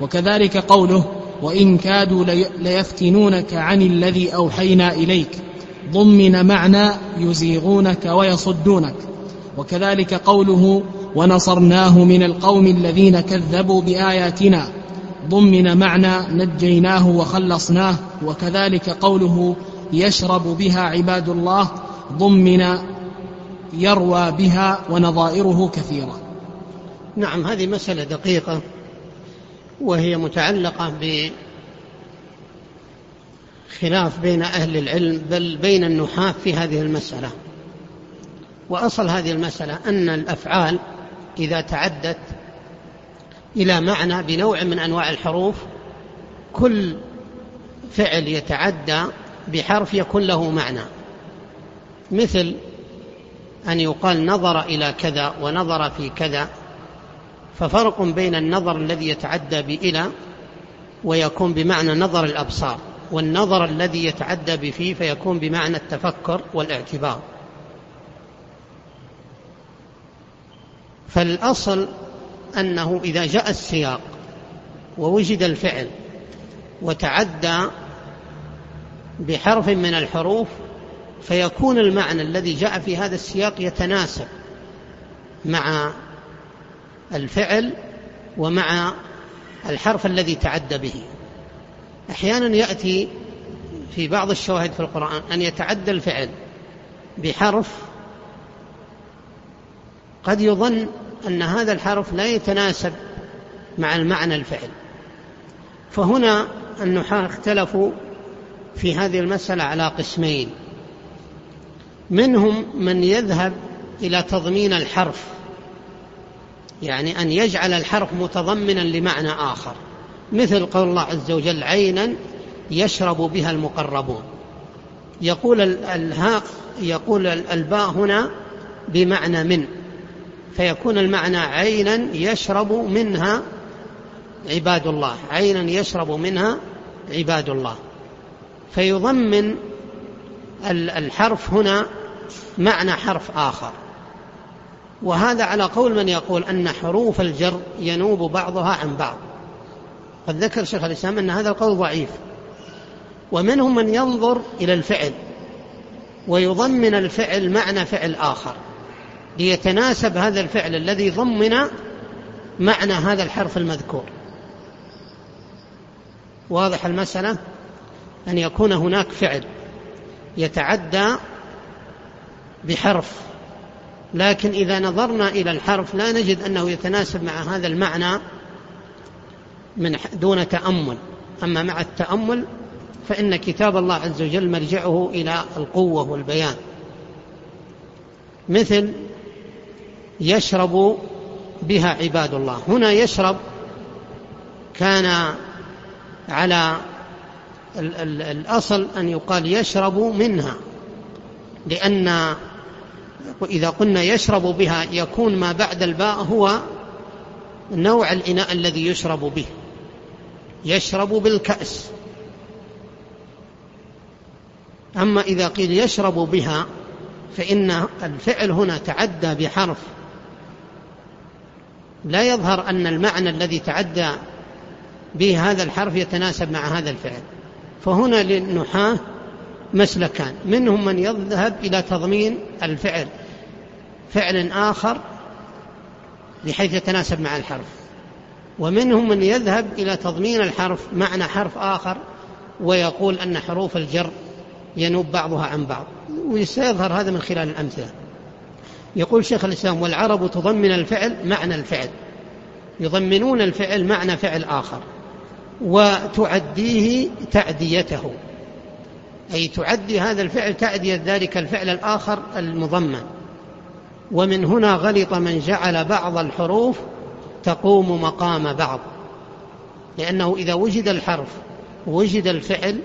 وكذلك قوله وإن كادوا ليفتنونك عن الذي أوحينا إليك ضمن معنى يزيغونك ويصدونك. وكذلك قوله ونصرناه من القوم الذين كذبوا بآياتنا. ضمن معنى نجيناه وخلصناه. وكذلك قوله يشرب بها عباد الله. ضمن يروى بها ونظائره كثيرة نعم هذه مسألة دقيقة وهي متعلقة بخلاف بين أهل العلم بل بين النحاة في هذه المسألة. وأصل هذه المسألة أن الأفعال إذا تعدت إلى معنى بنوع من أنواع الحروف كل فعل يتعدى بحرف يكون له معنى. مثل أن يقال نظر إلى كذا ونظر في كذا ففرق بين النظر الذي يتعدى بإلى ويكون بمعنى نظر الأبصار. والنظر الذي يتعدى بفي فيكون بمعنى التفكر والاعتبار. فالأصل أنه إذا جاء السياق ووجد الفعل وتعدى بحرف من الحروف فيكون المعنى الذي جاء في هذا السياق يتناسب مع الفعل ومع الحرف الذي تعدى به. أحيانا يأتي في بعض الشواهد في القرآن أن يتعدى الفعل بحرف قد يظن أن هذا الحرف لا يتناسب مع المعنى الفعل. فهنا النحاة اختلفوا في هذه المسألة على قسمين. منهم من يذهب إلى تضمين الحرف يعني أن يجعل الحرف متضمنا لمعنى آخر. مثل قول الله عز وجل عينا يشرب بها المقربون. يقول الهاء يقول الباء هنا بمعنى من فيكون المعنى عينا يشرب منها عباد الله عينا يشرب منها عباد الله. فيضمن الحرف هنا معنى حرف آخر. وهذا على قول من يقول أن حروف الجر ينوب بعضها عن بعض. قد ذكر شيخ الإسلام أن هذا القول ضعيف. ومنهم من ينظر إلى الفعل ويضمن الفعل معنى فعل آخر ليتناسب هذا الفعل الذي ضمن معنى هذا الحرف المذكور. واضح المسألة؟ أن يكون هناك فعل يتعدى بحرف لكن إذا نظرنا إلى الحرف لا نجد أنه يتناسب مع هذا المعنى من دون تأمل. أما مع التأمل فإن كتاب الله عز وجل مرجعه إلى القوة والبيان. مثل يشرب بها عباد الله. هنا يشرب كان على الأصل أن يقال يشرب منها. لأن إذا قلنا يشرب بها يكون ما بعد الباء هو نوع الإناء الذي يشرب به. يشرب بالكأس. أما إذا قيل يشرب بها فإن الفعل هنا تعدى بحرف. لا يظهر أن المعنى الذي تعدى به هذا الحرف يتناسب مع هذا الفعل. فهنا للنحاة مسلكان. منهم من يذهب إلى تضمين الفعل. فعل آخر بحيث يتناسب مع الحرف. ومنهم من يذهب إلى تضمين الحرف معنى حرف آخر ويقول أن حروف الجر ينوب بعضها عن بعض. وسيظهر هذا من خلال الأمثلة. يقول شيخ الإسلام والعرب تضمن الفعل معنى الفعل. يضمنون الفعل معنى فعل آخر. وتعديه تعديته. أي تعدي هذا الفعل تعدية ذلك الفعل الآخر المضمن. ومن هنا غلط من جعل بعض الحروف تقوم مقام بعض. لأنه إذا وجد الحرف وجد الفعل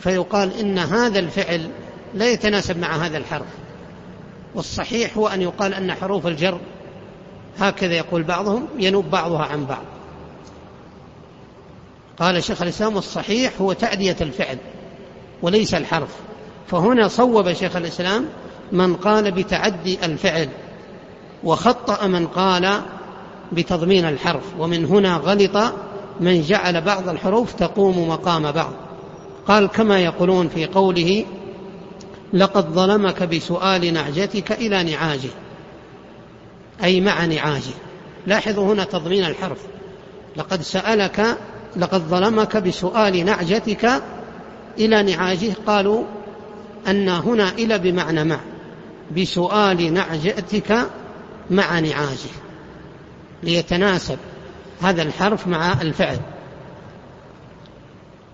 فيقال إن هذا الفعل لا يتناسب مع هذا الحرف. والصحيح هو أن يقال أن حروف الجر هكذا يقول بعضهم ينوب بعضها عن بعض. قال شيخ الإسلام الصحيح هو تعدية الفعل وليس الحرف. فهنا صوب شيخ الإسلام من قال بتعدي الفعل وخطأ من قال بتضمين الحرف ومن هنا غلط من جعل بعض الحروف تقوم مقام بعض. قال كما يقولون في قوله لقد ظلمك بسؤال نعجتك إلى نعاجه. أي مع نعاجه. لاحظوا هنا تضمين الحرف. لقد سألك لقد ظلمك بسؤال نعجتك إلى نعاجه. قالوا أن هنا إلى بمعنى مع. بسؤال نعجتك مع نعاجه. ليتناسب هذا الحرف مع الفعل.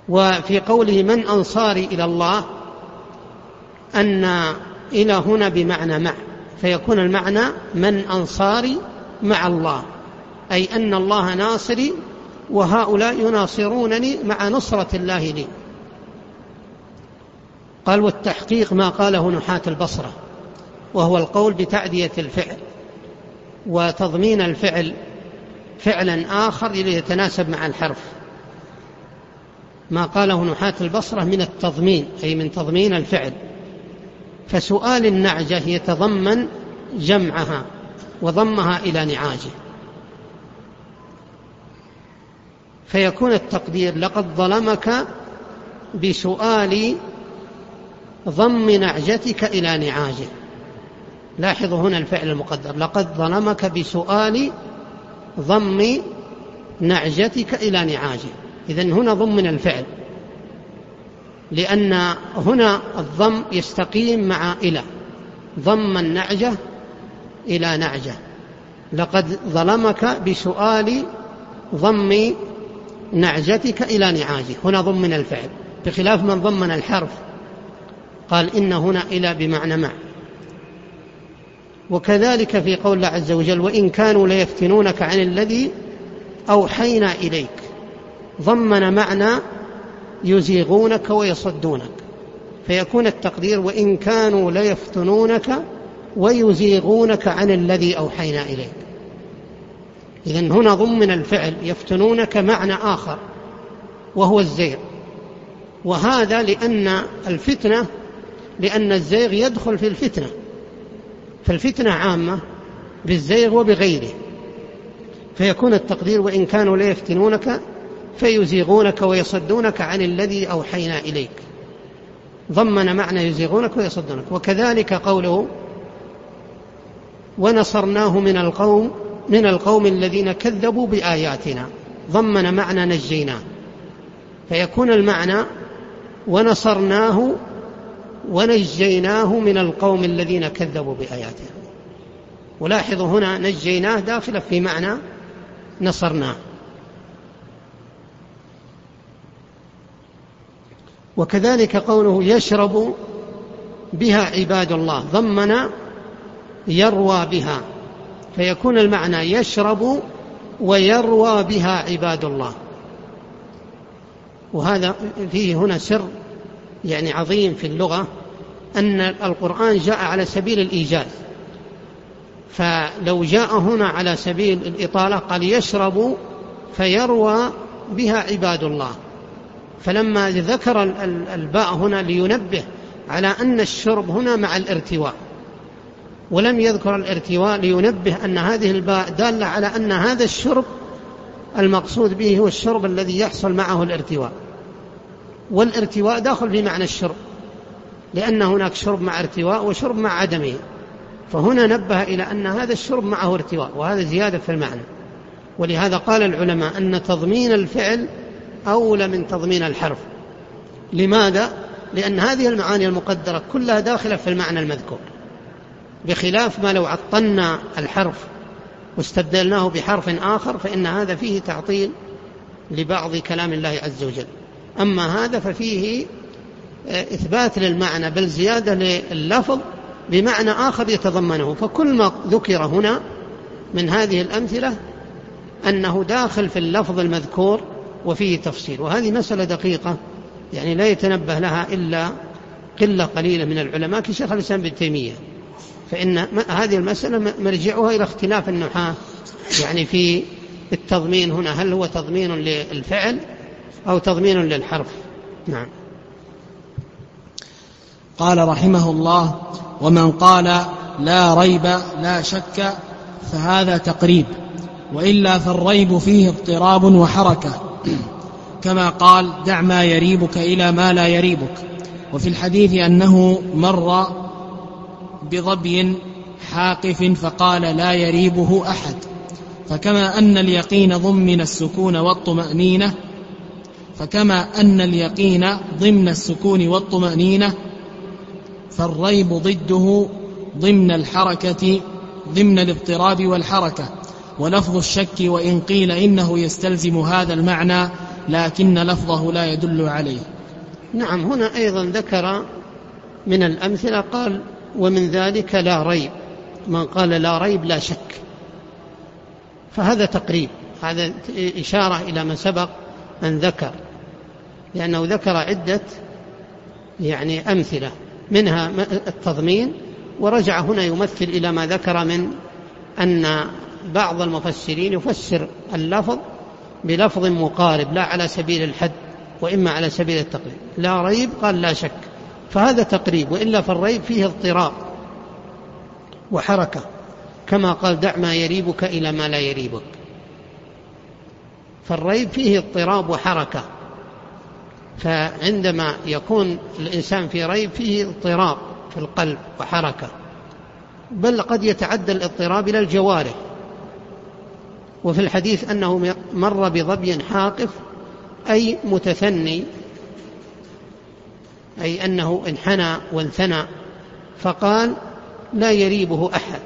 وفي قوله من أنصاري إلى الله أن إلى هنا بمعنى مع فيكون المعنى من أنصاري مع الله أي أن الله ناصري وهؤلاء يناصرونني مع نصرة الله لي. قال والتحقيق ما قاله نحاة البصرة وهو القول بتعدية الفعل. وتضمين الفعل فعلا آخر ليتناسب مع الحرف. ما قاله نحاة البصرة من التضمين أي من تضمين الفعل. فسؤال النعجة يتضمن جمعها وضمها إلى نعاجه. فيكون التقدير لقد ظلمك بسؤال ضم نعجتك إلى نعاجه. لاحظوا هنا الفعل المقدر. لقد ظلمك بسؤال ضم نعجتك إلى نعاجه. إذن هنا ضمن الفعل. لأن هنا الضم يستقيم مع إلى. ضم النعجة إلى نعجة. لقد ظلمك بسؤال ضم نعجتك إلى نعاجه. هنا ضمن الفعل. بخلاف من ضمن الحرف. قال إن هنا إلى بمعنى مع. وكذلك في قول الله عز وجل وإن كانوا ليفتنونك عن الذي أوحينا إليك ضمن معنى يزيغونك ويصدونك فيكون التقدير وإن كانوا ليفتنونك ويزيغونك عن الذي أوحينا إليك إذن هنا ضمن الفعل يفتنونك معنى آخر وهو الزيغ وهذا لأن الفتنة لأن الزيغ يدخل في الفتنة فالفتنة عامة بالزيغ وبغيره. فيكون التقدير وإن كانوا ليفتنونك فيزيغونك ويصدونك عن الذي أوحينا إليك. ضمن معنى يزيغونك ويصدونك. وكذلك قوله ونصرناه من القوم من القوم الذين كذبوا بآياتنا. ضمن معنى نجيناه فيكون المعنى ونصرناه ونجيناه من القوم الذين كذبوا بآياتنا. ولاحظوا هنا نجيناه داخلة في معنى نصرناه وكذلك قوله يشرب بها عباد الله ضمن يروى بها. فيكون المعنى يشرب ويروى بها عباد الله. وهذا فيه هنا سر يعني عظيم في اللغة أن القرآن جاء على سبيل الإيجاز. فلو جاء هنا على سبيل الإطالة قال يشرب فيروى بها عباد الله. فلما ذكر الباء هنا لينبه على أن الشرب هنا مع الارتواء ولم يذكر الارتواء لينبه أن هذه الباء دالة على أن هذا الشرب المقصود به هو الشرب الذي يحصل معه الارتواء. والارتواء داخل في معنى الشرب لأن هناك شرب مع ارتواء وشرب مع عدمه. فهنا نبه إلى أن هذا الشرب معه ارتواء وهذا زيادة في المعنى. ولهذا قال العلماء أن تضمين الفعل أولى من تضمين الحرف. لماذا؟ لأن هذه المعاني المقدرة كلها داخلة في المعنى المذكور. بخلاف ما لو عطلنا الحرف واستبدلناه بحرف آخر فإن هذا فيه تعطيل لبعض كلام الله عز وجل. أما هذا ففيه آه، إثبات للمعنى بل زيادة لللفظ بمعنى آخر يتضمنه. فكل ما ذكر هنا من هذه الأمثلة أنه داخل في اللفظ المذكور وفيه تفصيل. وهذه مسألة دقيقة يعني لا يتنبه لها إلا قلة قليلة من العلماء كشيخ الإسلام ابن تيمية. فإن هذه المسألة مرجعها إلى اختلاف النحاة. يعني في التضمين هنا هل هو تضمين للفعل أو تضمين للحرف. نعم. قال رحمه الله ومن قال لا ريب لا شك فهذا تقريب وإلا فالريب فيه اضطراب وحركة. كما قال دع ما يريبك إلى ما لا يريبك. وفي الحديث أنه مر بظبي حاقف فقال لا يريبه أحد. فكما أن اليقين ضمن السكون والطمأنينة فكما أن اليقين ضمن السكون والطمأنينة فالريب ضده ضمن الحركة ضمن الاضطراب والحركة. ولفظ الشك وإن قيل إنه يستلزم هذا المعنى لكن لفظه لا يدل عليه. نعم هنا أيضا ذكر من الأمثلة قال ومن ذلك لا ريب. من قال لا ريب لا شك. فهذا تقريب هذا إشارة إلى ما سبق أن ذكر لأنه ذكر عدة يعني أمثلة منها التضمين ورجع هنا يمثل إلى ما ذكر من أن بعض المفسرين يفسر اللفظ بلفظ مقارب لا على سبيل الحد وإما على سبيل التقريب لا ريب قال لا شك فهذا تقريب وإلا فالريب فيه اضطراب وحركة كما قال دع ما يريبك إلى ما لا يريبك. فالريب فيه اضطراب وحركة. فعندما يكون الإنسان في ريب فيه اضطراب في القلب وحركة. بل قد يتعدى الاضطراب إلى الجوارح. وفي الحديث أنه مر بظبي حاقف أي متثني أي أنه انحنى وانثنى فقال لا يريبه أحد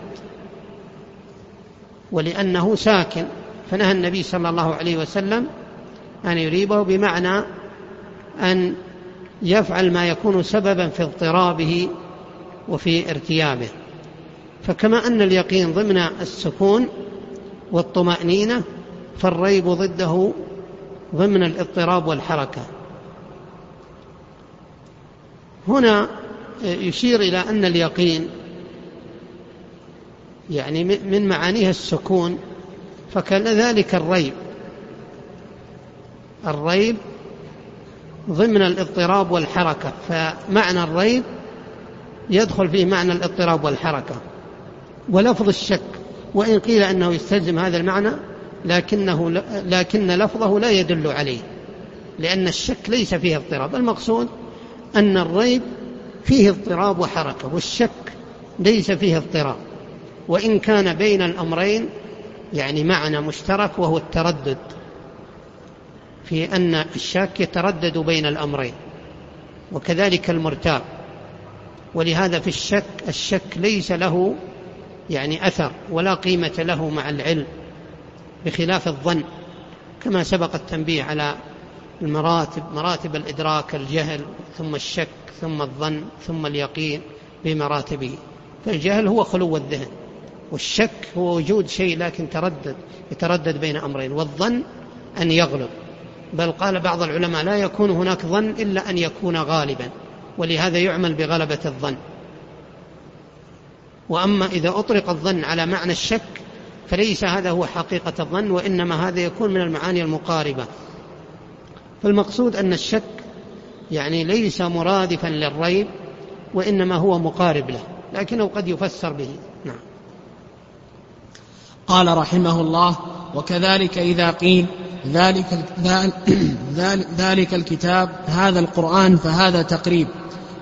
ولأنه ساكن. فنهى النبي صلى الله عليه وسلم أن يريبه بمعنى أن يفعل ما يكون سببا في اضطرابه وفي ارتيابه. فكما أن اليقين ضمن السكون والطمأنينة فالريب ضده ضمن الاضطراب والحركة. هنا يشير إلى أن اليقين يعني من معانيها السكون فكذلك الريب. الريب ضمن الاضطراب والحركة فمعنى الريب يدخل فيه معنى الاضطراب والحركة. ولفظ الشك وإن قيل أنه يستلزم هذا المعنى لكنه لكن لفظه لا يدل عليه لأن الشك ليس فيه اضطراب. المقصود أن الريب فيه اضطراب وحركة والشك ليس فيه اضطراب. وإن كان بين الأمرين يعني معنى مشترك وهو التردد في أن الشاك يتردد بين الأمرين وكذلك المرتاب. ولهذا في الشك الشك ليس له يعني أثر ولا قيمة له مع العلم بخلاف الظن كما سبق التنبيه على المراتب مراتب الإدراك الجهل ثم الشك ثم الظن ثم اليقين بمراتبه. فالجهل هو خلو الذهن. والشك هو وجود شيء لكن تردد يتردد بين أمرين والظن أن يغلب. بل قال بعض العلماء لا يكون هناك ظن إلا أن يكون غالبا ولهذا يعمل بغلبة الظن. وأما إذا أطلق الظن على معنى الشك فليس هذا هو حقيقة الظن وإنما هذا يكون من المعاني المقاربة. فالمقصود أن الشك يعني ليس مرادفا للريب وإنما هو مقارب له لكنه قد يفسر به. قال رحمه الله وكذلك إذا قيل ذلك [CLEARS THROAT] ذلك الكتاب هذا القرآن فهذا تقريب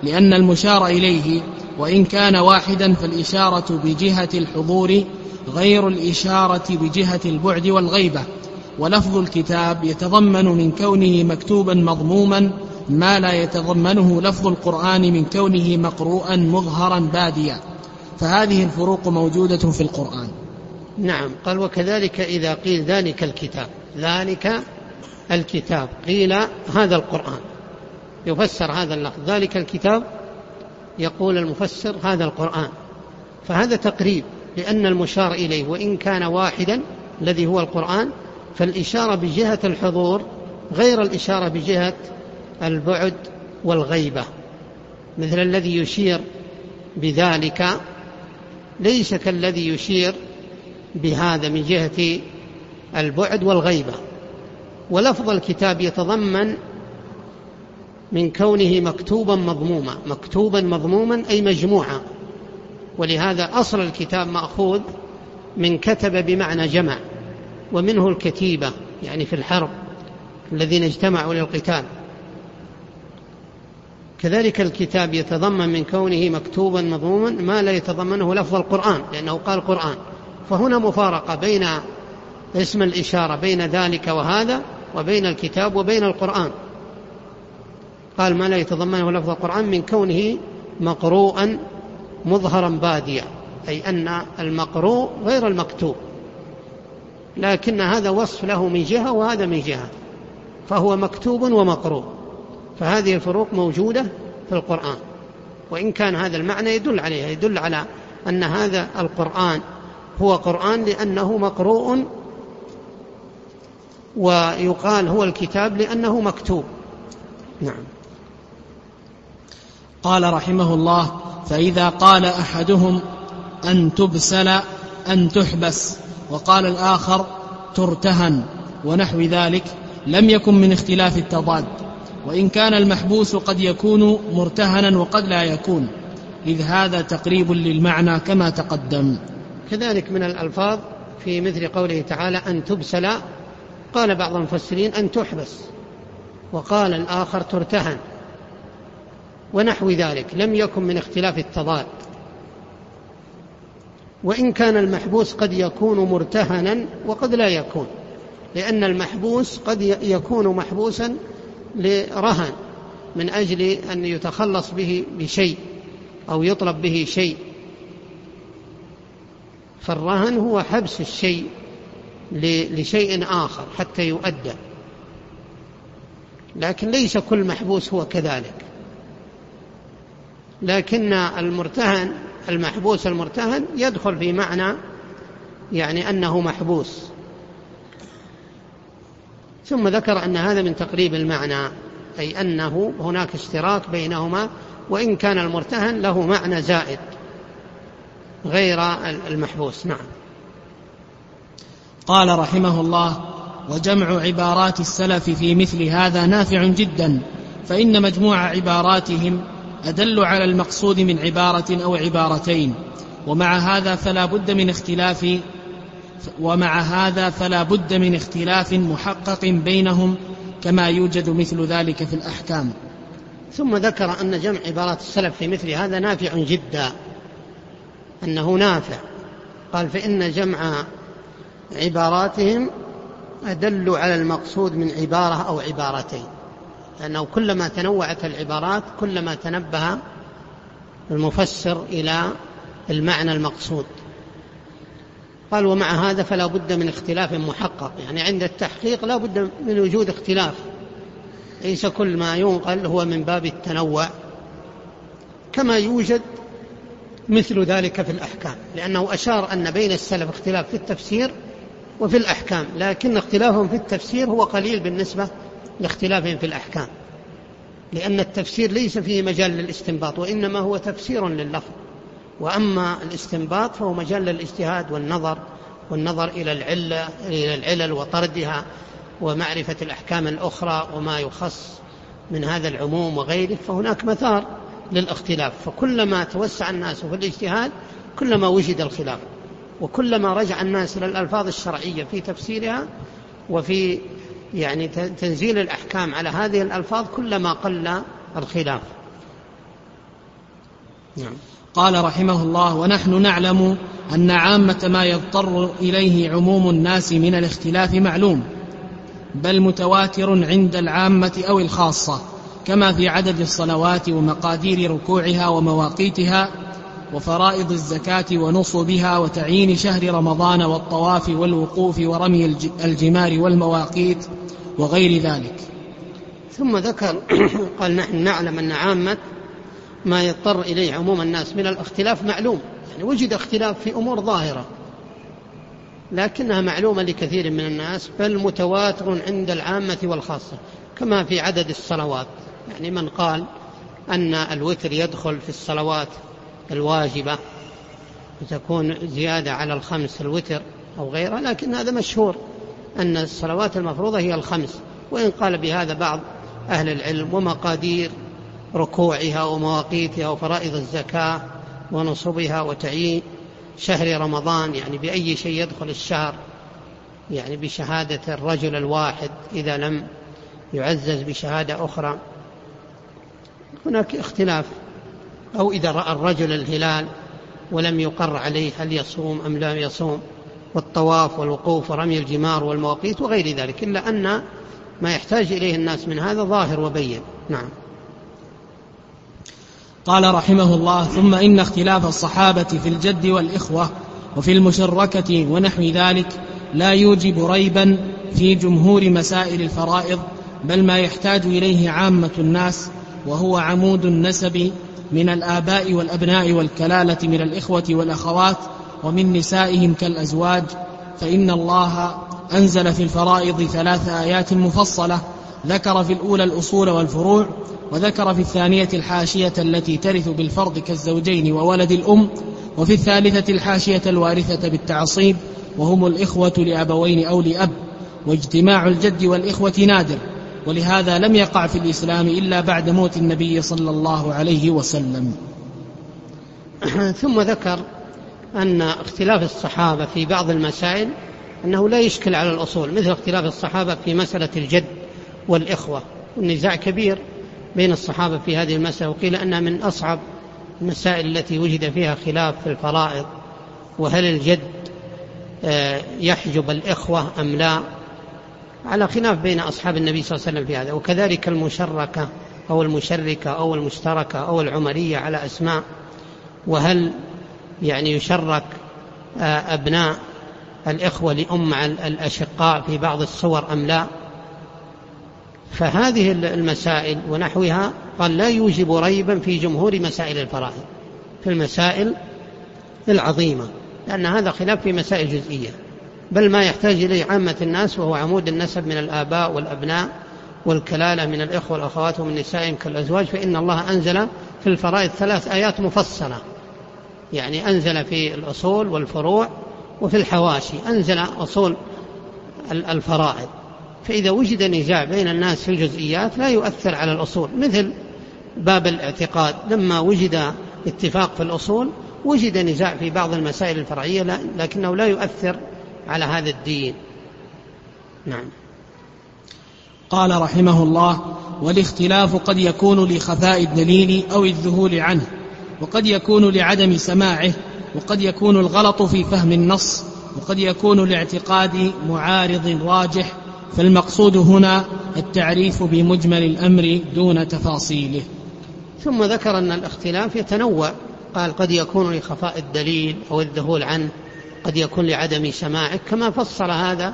لأن المشار إليه وإن كان واحدا فالإشارة بجهة الحضور غير الإشارة بجهة البعد والغيبة ولفظ الكتاب يتضمن من كونه مكتوبا مضموما ما لا يتضمنه لفظ القرآن من كونه مقروءا مظهرا باديا فهذه الفروق موجودة في القرآن. نعم. قال وكذلك إذا قيل ذلك الكتاب. ذلك الكتاب. قيل هذا القرآن. يفسر هذا اللفظ. ذلك الكتاب يقول المفسر هذا القرآن. فهذا تقريب لأن المشار إليه. وإن كان واحدا الذي هو القرآن فالإشارة بجهة الحضور غير الإشارة بجهة البعد والغيبة. مثل الذي يشير بذلك ليس كالذي يشير بهذا من جهة البعد والغيبة. ولفظ الكتاب يتضمن من كونه مكتوبا مضموما مكتوبا مضموما أي مجموعا. ولهذا أصل الكتاب مأخوذ من كتب بمعنى جمع ومنه الكتيبة يعني في الحرب الذين اجتمعوا للقتال. كذلك الكتاب يتضمن من كونه مكتوبا مضموما ما لا يتضمنه لفظ القرآن لأنه قال قرآن. فهنا مفارقة بين اسم الإشارة بين ذلك وهذا وبين الكتاب وبين القرآن. قال ما لا يتضمنه لفظ القرآن من كونه مقروءا مظهرا باديا. أي أن المقروء غير المكتوب. لكن هذا وصف له من جهة وهذا من جهة. فهو مكتوب ومقروء. فهذه الفروق موجودة في القرآن. وإن كان هذا المعنى يدل عليها يدل على أن هذا القرآن هو قرآن لأنه مقروء ويقال هو الكتاب لأنه مكتوب. نعم. قال رحمه الله فإذا قال أحدهم أن تبسل أن تحبس وقال الآخر ترتهن ونحو ذلك لم يكن من اختلاف التضاد وإن كان المحبوس قد يكون مرتهنا وقد لا يكون. إذ هذا تقريب للمعنى كما تقدم. كذلك من الألفاظ في مثل قوله تعالى أن تبسل قال بعض المفسرين أن تحبس وقال الآخر ترتهن ونحو ذلك لم يكن من اختلاف التضاد. وإن كان المحبوس قد يكون مرتهنا وقد لا يكون لأن المحبوس قد يكون محبوسا لرهن من أجل أن يتخلص به بشيء أو يطلب به شيء. فالرهن هو حبس الشيء لشيء آخر حتى يؤدى. لكن ليس كل محبوس هو كذلك. لكن المرتهن المحبوس المرتهن يدخل في معنى يعني أنه محبوس. ثم ذكر أن هذا من تقريب المعنى أي أنه هناك اشتراك بينهما وإن كان المرتهن له معنى زائد. غير المحبوس. نعم. قال رحمه الله وجمع عبارات السلف في مثل هذا نافع جدا فإن مجموع عباراتهم أدل على المقصود من عبارة أو عبارتين ومع هذا فلا بد من اختلاف ومع هذا فلا بد من اختلاف محقق بينهم كما يوجد مثل ذلك في الأحكام. ثم ذكر أن جمع عبارات السلف في مثل هذا نافع جدا. أنه نافع. قال فإن جمع عباراتهم أدل على المقصود من عبارة أو عبارتين. لأنه كلما تنوعت العبارات كلما تنبه المفسر إلى المعنى المقصود. قال ومع هذا فلا بد من اختلاف محقق. يعني عند التحقيق لا بد من وجود اختلاف. ليس كل ما ينقل هو من باب التنوع. كما يوجد مثل ذلك في الأحكام لأنه أشار أن بين السلف اختلاف في التفسير وفي الأحكام لكن اختلافهم في التفسير هو قليل بالنسبة لاختلافهم في الأحكام لأن التفسير ليس فيه مجال للاستنباط وإنما هو تفسير لللفظ وأما الاستنباط فهو مجال للاجتهاد والنظر والنظر إلى العلة إلى العلل وطردها ومعرفة الأحكام الأخرى وما يخص من هذا العموم وغيره فهناك مثار للاختلاف. فكلما توسع الناس في الاجتهاد كلما وجد الخلاف. وكلما رجع الناس إلى الألفاظ الشرعية في تفسيرها وفي يعني تنزيل الأحكام على هذه الألفاظ كلما قل الخلاف. نعم. قال رحمه الله ونحن نعلم أن عامة ما يضطر إليه عموم الناس من الاختلاف معلوم بل متواتر عند العامة أو الخاصة. كما في عدد الصلوات ومقادير ركوعها ومواقيتها وفرائض الزكاة ونصبها وتعيين شهر رمضان والطواف والوقوف ورمي الجمار والمواقيت وغير ذلك. ثم ذكر [COUGHS] قال نحن نعلم أن عامة ما يضطر إليه عموم الناس من الاختلاف معلوم يعني وجد اختلاف في أمور ظاهرة لكنها معلومة لكثير من الناس بل متواتر عند العامة والخاصة كما في عدد الصلوات. يعني من قال أن الوتر يدخل في الصلوات الواجبة وتكون زيادة على الخمس الوتر أو غيرها لكن هذا مشهور أن الصلوات المفروضة هي الخمس. وإن قال بهذا بعض أهل العلم ومقادير ركوعها ومواقيتها وفرائض الزكاة ونصبها وتعيين شهر رمضان يعني بأي شيء يدخل الشهر يعني بشهادة الرجل الواحد إذا لم يعزز بشهادة أخرى. هناك اختلاف. أو إذا رأى الرجل الهلال ولم يقر عليه هل يصوم أم لا يصوم والطواف والوقوف ورمي الجمار والمواقيت وغير ذلك إلا أن ما يحتاج إليه الناس من هذا ظاهر وبين. نعم. قال رحمه الله ثم إن اختلاف الصحابة في الجد والإخوة وفي المشركة ونحو ذلك لا يوجب ريبا في جمهور مسائل الفرائض بل ما يحتاج إليه عامة الناس وهو عمود النسب من الآباء والأبناء والكلالة من الإخوة والأخوات ومن نسائهم كالأزواج فإن الله أنزل في الفرائض ثلاث آيات مفصلة ذكر في الأولى الأصول والفروع وذكر في الثانية الحاشية التي ترث بالفرض كالزوجين وولد الأم وفي الثالثة الحاشية الوارثة بالتعصيب وهم الإخوة لأبوين أو لأب واجتماع الجد والإخوة نادر. ولهذا لم يقع في الإسلام إلا بعد موت النبي صلى الله عليه وسلم. [CLEARS THROAT] ثم ذكر أن اختلاف الصحابة في بعض المسائل أنه لا يشكل على الأصول مثل اختلاف الصحابة في مسألة الجد والإخوة. النزاع كبير بين الصحابة في هذه المسألة وقيل أنها من أصعب المسائل التي وجد فيها خلاف في الفرائض وهل الجد آه، يحجب الإخوة أم لا؟ على خلاف بين أصحاب النبي صلى الله عليه وسلم في هذا وكذلك المشركة أو المشركة أو المشتركة أو العمرية على أسماء وهل يعني يشرك آه، أبناء الإخوة لأم الأشقاء في بعض الصور أم لا؟ فهذه المسائل ونحوها قال لا يوجب ريبا في جمهور مسائل الفرائض في المسائل العظيمة لأن هذا خلاف في مسائل جزئية. بل ما يحتاج إليه عامة الناس وهو عمود النسب من الآباء والأبناء والكلالة من الإخوة والأخوات ومن نسائهم كالأزواج فإن الله أنزل في الفرائض ثلاث آيات مفصلة. يعني أنزل في الأصول والفروع وفي الحواشي أنزل أصول الفرائض. فإذا وجد نزاع بين الناس في الجزئيات لا يؤثر على الأصول مثل باب الاعتقاد. لما وجد اتفاق في الأصول وجد نزاع في بعض المسائل الفرعية لكنه لا يؤثر على هذا الدين. نعم. قال رحمه الله والاختلاف قد يكون لخفاء الدليل أو الذهول عنه وقد يكون لعدم سماعه وقد يكون الغلط في فهم النص وقد يكون لاعتقاد معارض راجح فالمقصود هنا التعريف بمجمل الأمر دون تفاصيله. ثم ذكر أن الاختلاف يتنوع. قال قد يكون لخفاء الدليل أو الذهول عنه قد يكون لعدم سماعه كما فصل هذا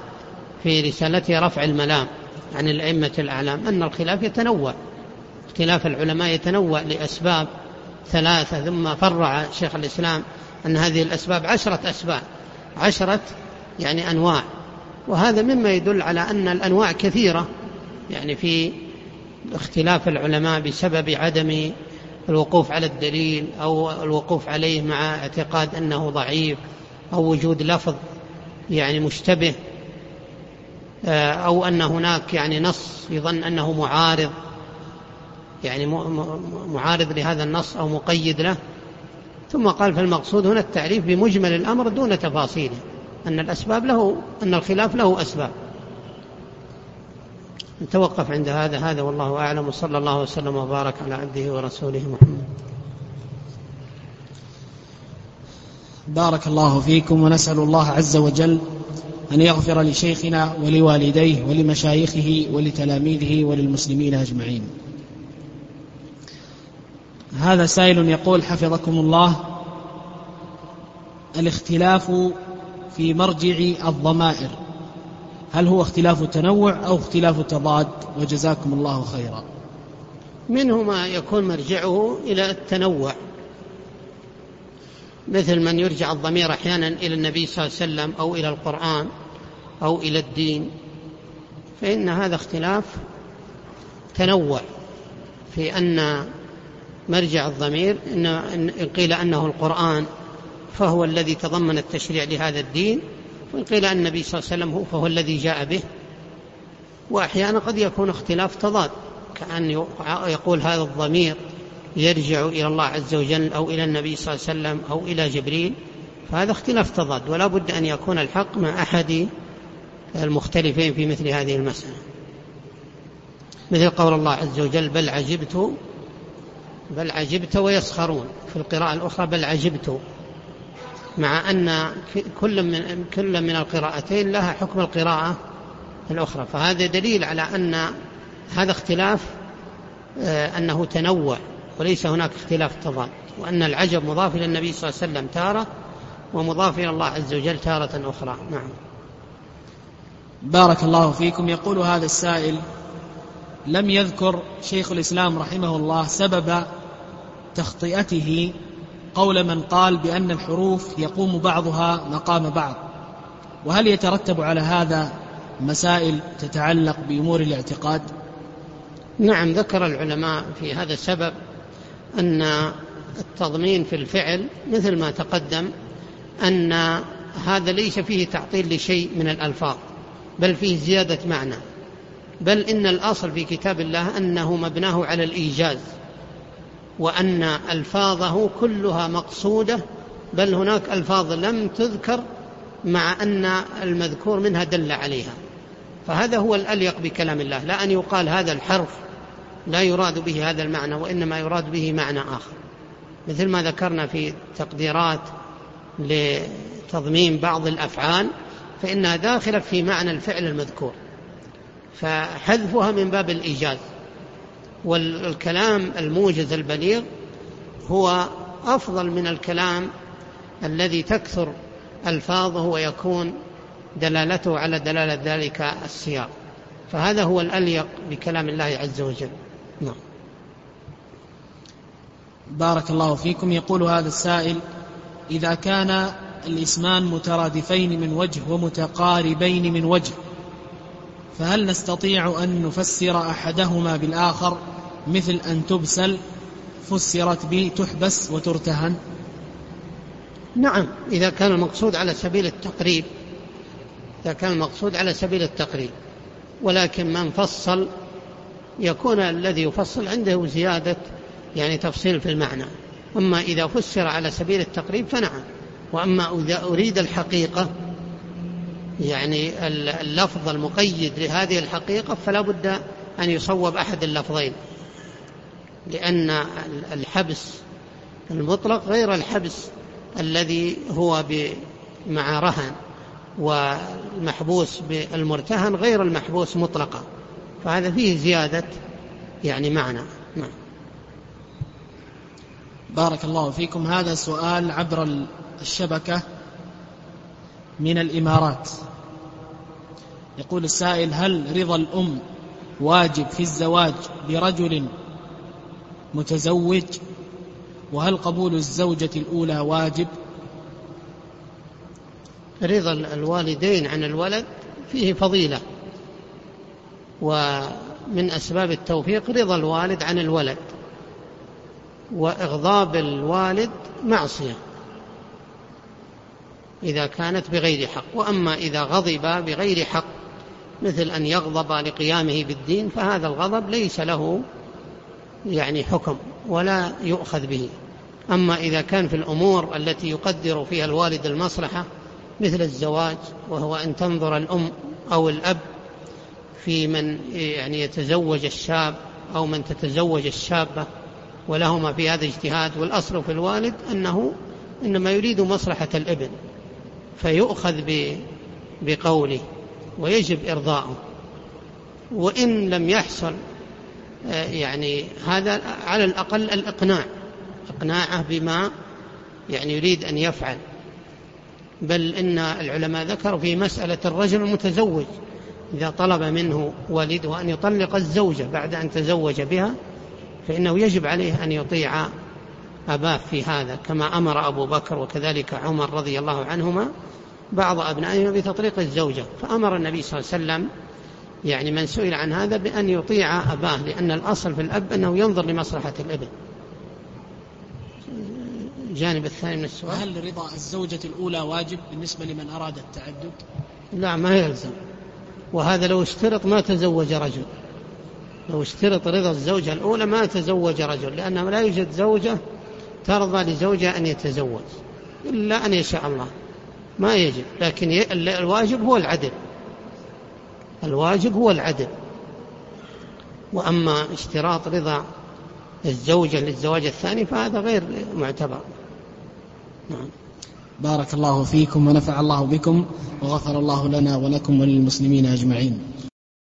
في رسالته رفع الملام عن الأئمة الأعلام أن الخلاف يتنوع. اختلاف العلماء يتنوع لأسباب ثلاثة ثم فرع شيخ الإسلام أن هذه الأسباب عشرة أسباب. عشرة يعني أنواع. وهذا مما يدل على أن الأنواع كثيرة. يعني في اختلاف العلماء بسبب عدم الوقوف على الدليل أو الوقوف عليه مع اعتقاد أنه ضعيف. أو وجود لفظ يعني مشتبه آه، أو أن هناك يعني نص يظن أنه معارض يعني معارض لهذا النص أو مقيد له. ثم قال فالمقصود هنا التعريف بمجمل الأمر دون تفاصيله أن الأسباب له أن الخلاف له أسباب. نتوقف عند هذا هذا والله أعلم وصلى الله وسلم وبارك على عبده ورسوله محمد. بارك الله فيكم ونسأل الله عز وجل أن يغفر لشيخنا ولوالديه ولمشايخه ولتلاميذه وللمسلمين أجمعين. هذا سائل يقول حفظكم الله الاختلاف في مرجع الضمائر هل هو اختلاف تنوع أو اختلاف تضاد وجزاكم الله خيرا. منه ما يكون مرجعه إلى التنوع. مثل من يرجع الضمير أحيانا إلى النبي صلى الله عليه وسلم أو إلى القرآن أو إلى الدين. فإن هذا اختلاف تنوع في أن مرجع الضمير إن قيل أنه القرآن فهو الذي تضمن التشريع لهذا الدين وإن قيل أن النبي صلى الله عليه وسلم فهو الذي جاء به. وأحيانا قد يكون اختلاف تضاد كأن يقول هذا الضمير يرجع إلى الله عز وجل أو إلى النبي صلى الله عليه وسلم أو إلى جبريل فهذا اختلاف تضاد ولا بد أن يكون الحق مع أحد المختلفين في مثل هذه المسألة. مثل قول الله عز وجل بل عجبت بل عجبت ويسخرون. في القراءة الأخرى بل عجبت مع أن كل من, كل من القراءتين لها حكم القراءة الأخرى. فهذا دليل على أن هذا اختلاف آه، أنه تنوع. وليس هناك اختلاف تضاد وأن العجب مضاف إلى النبي صلى الله عليه وسلم تارة ومضاف إلى الله عز وجل تارة أخرى. نعم. بارك الله فيكم. يقول هذا السائل لم يذكر شيخ الإسلام رحمه الله سبب تخطئته قول من قال بأن الحروف يقوم بعضها مقام بعض؟ وهل يترتب على هذا مسائل تتعلق بأمور الاعتقاد؟ نعم ذكر العلماء في هذا السبب أن التضمين في الفعل مثل ما تقدم أن هذا ليس فيه تعطيل لشيء من الألفاظ بل فيه زيادة معنى بل إن الأصل في كتاب الله أنه مبناه على الإيجاز وأن ألفاظه كلها مقصودة بل هناك ألفاظ لم تذكر مع أن المذكور منها دل عليها. فهذا هو الأليق بكلام الله لا أن يقال هذا الحرف لا يراد به هذا المعنى وإنما يراد به معنى آخر. مثل ما ذكرنا في تقديرات لتضمين بعض الأفعال فإنها داخلة في معنى الفعل المذكور. فحذفها من باب الإيجاز. والكلام الموجز البليغ هو أفضل من الكلام الذي تكثر ألفاظه ويكون دلالته على دلالة ذلك السياق. فهذا هو الأليق بكلام الله عز وجل. نعم. بارك الله فيكم. يقول هذا السائل إذا كان الإسمان مترادفين من وجه ومتقاربين من وجه فهل نستطيع أن نفسر أحدهما بالآخر مثل أن تبسل؟ فسرت به تحبس وترتهن. نعم إذا كان المقصود على سبيل التقريب إذا كان المقصود على سبيل التقريب ولكن من فصل يكون الذي يفصل عنده زيادة يعني تفصيل في المعنى. أما إذا فسر على سبيل التقريب فنعم. وأما إذا أريد الحقيقة يعني اللفظ المقيد لهذه الحقيقة فلا بد أن يصوب أحد اللفظين. لأن الحبس المطلق غير الحبس الذي هو مع رهن والمحبوس بالمرتهن غير المحبوس مطلقا. فهذا فيه زيادة يعني معنى. نعم. بارك الله فيكم. هذا سؤال عبر الشبكة من الإمارات. يقول السائل هل رضا الأم واجب في الزواج برجل متزوج؟ وهل قبول الزوجة الأولى واجب؟ رضا الوالدين عن الولد فيه فضيلة. ومن أسباب التوفيق رضا الوالد عن الولد وإغضاب الوالد معصية إذا كانت بغير حق. وأما إذا غضب بغير حق مثل أن يغضب لقيامه بالدين فهذا الغضب ليس له يعني حكم ولا يؤخذ به. أما إذا كان في الأمور التي يقدر فيها الوالد المصلحة مثل الزواج وهو أن تنظر الأم أو الأب في من يعني يتزوج الشاب أو من تتزوج الشابة ولهما في هذا اجتهاد والأصل في الوالد أنه إنما يريد مصلحة الابن فيؤخذ بقوله ويجب إرضاؤه. وإن لم يحصل آه، يعني هذا على الأقل الإقناع إقناعه بما يعني يريد أن يفعل. بل إن العلماء ذكروا في مسألة الرجل المتزوج إذا طلب منه والده أن يطلق الزوجة بعد أن تزوج بها فإنه يجب عليه أن يطيع أباه في هذا كما أمر أبو بكر وكذلك عمر رضي الله عنهما بعض أبنائهما بتطليق الزوجة. فأمر النبي صلى الله عليه وسلم يعني من سئل عن هذا بأن يطيع أباه لأن الأصل في الأب أنه ينظر لمصلحة الإبن. الجانب الثاني من السؤال. هل رضا الزوجة الأولى واجب بالنسبة لمن أراد التعدد؟ لا ما يلزم. وهذا لو اشترط ما تزوج رجل. لو اشترط رضا الزوجة الأولى ما تزوج رجل لأنه لا يوجد زوجة ترضى لزوجها أن يتزوج إلا أن يشاء الله. ما يجب لكن الواجب هو العدل. الواجب هو العدل. وأما اشتراط رضا الزوجة للزواج الثاني فهذا غير معتبر. نعم. بارك الله فيكم ونفع الله بكم وغفر الله لنا ولكم وللمسلمين أجمعين.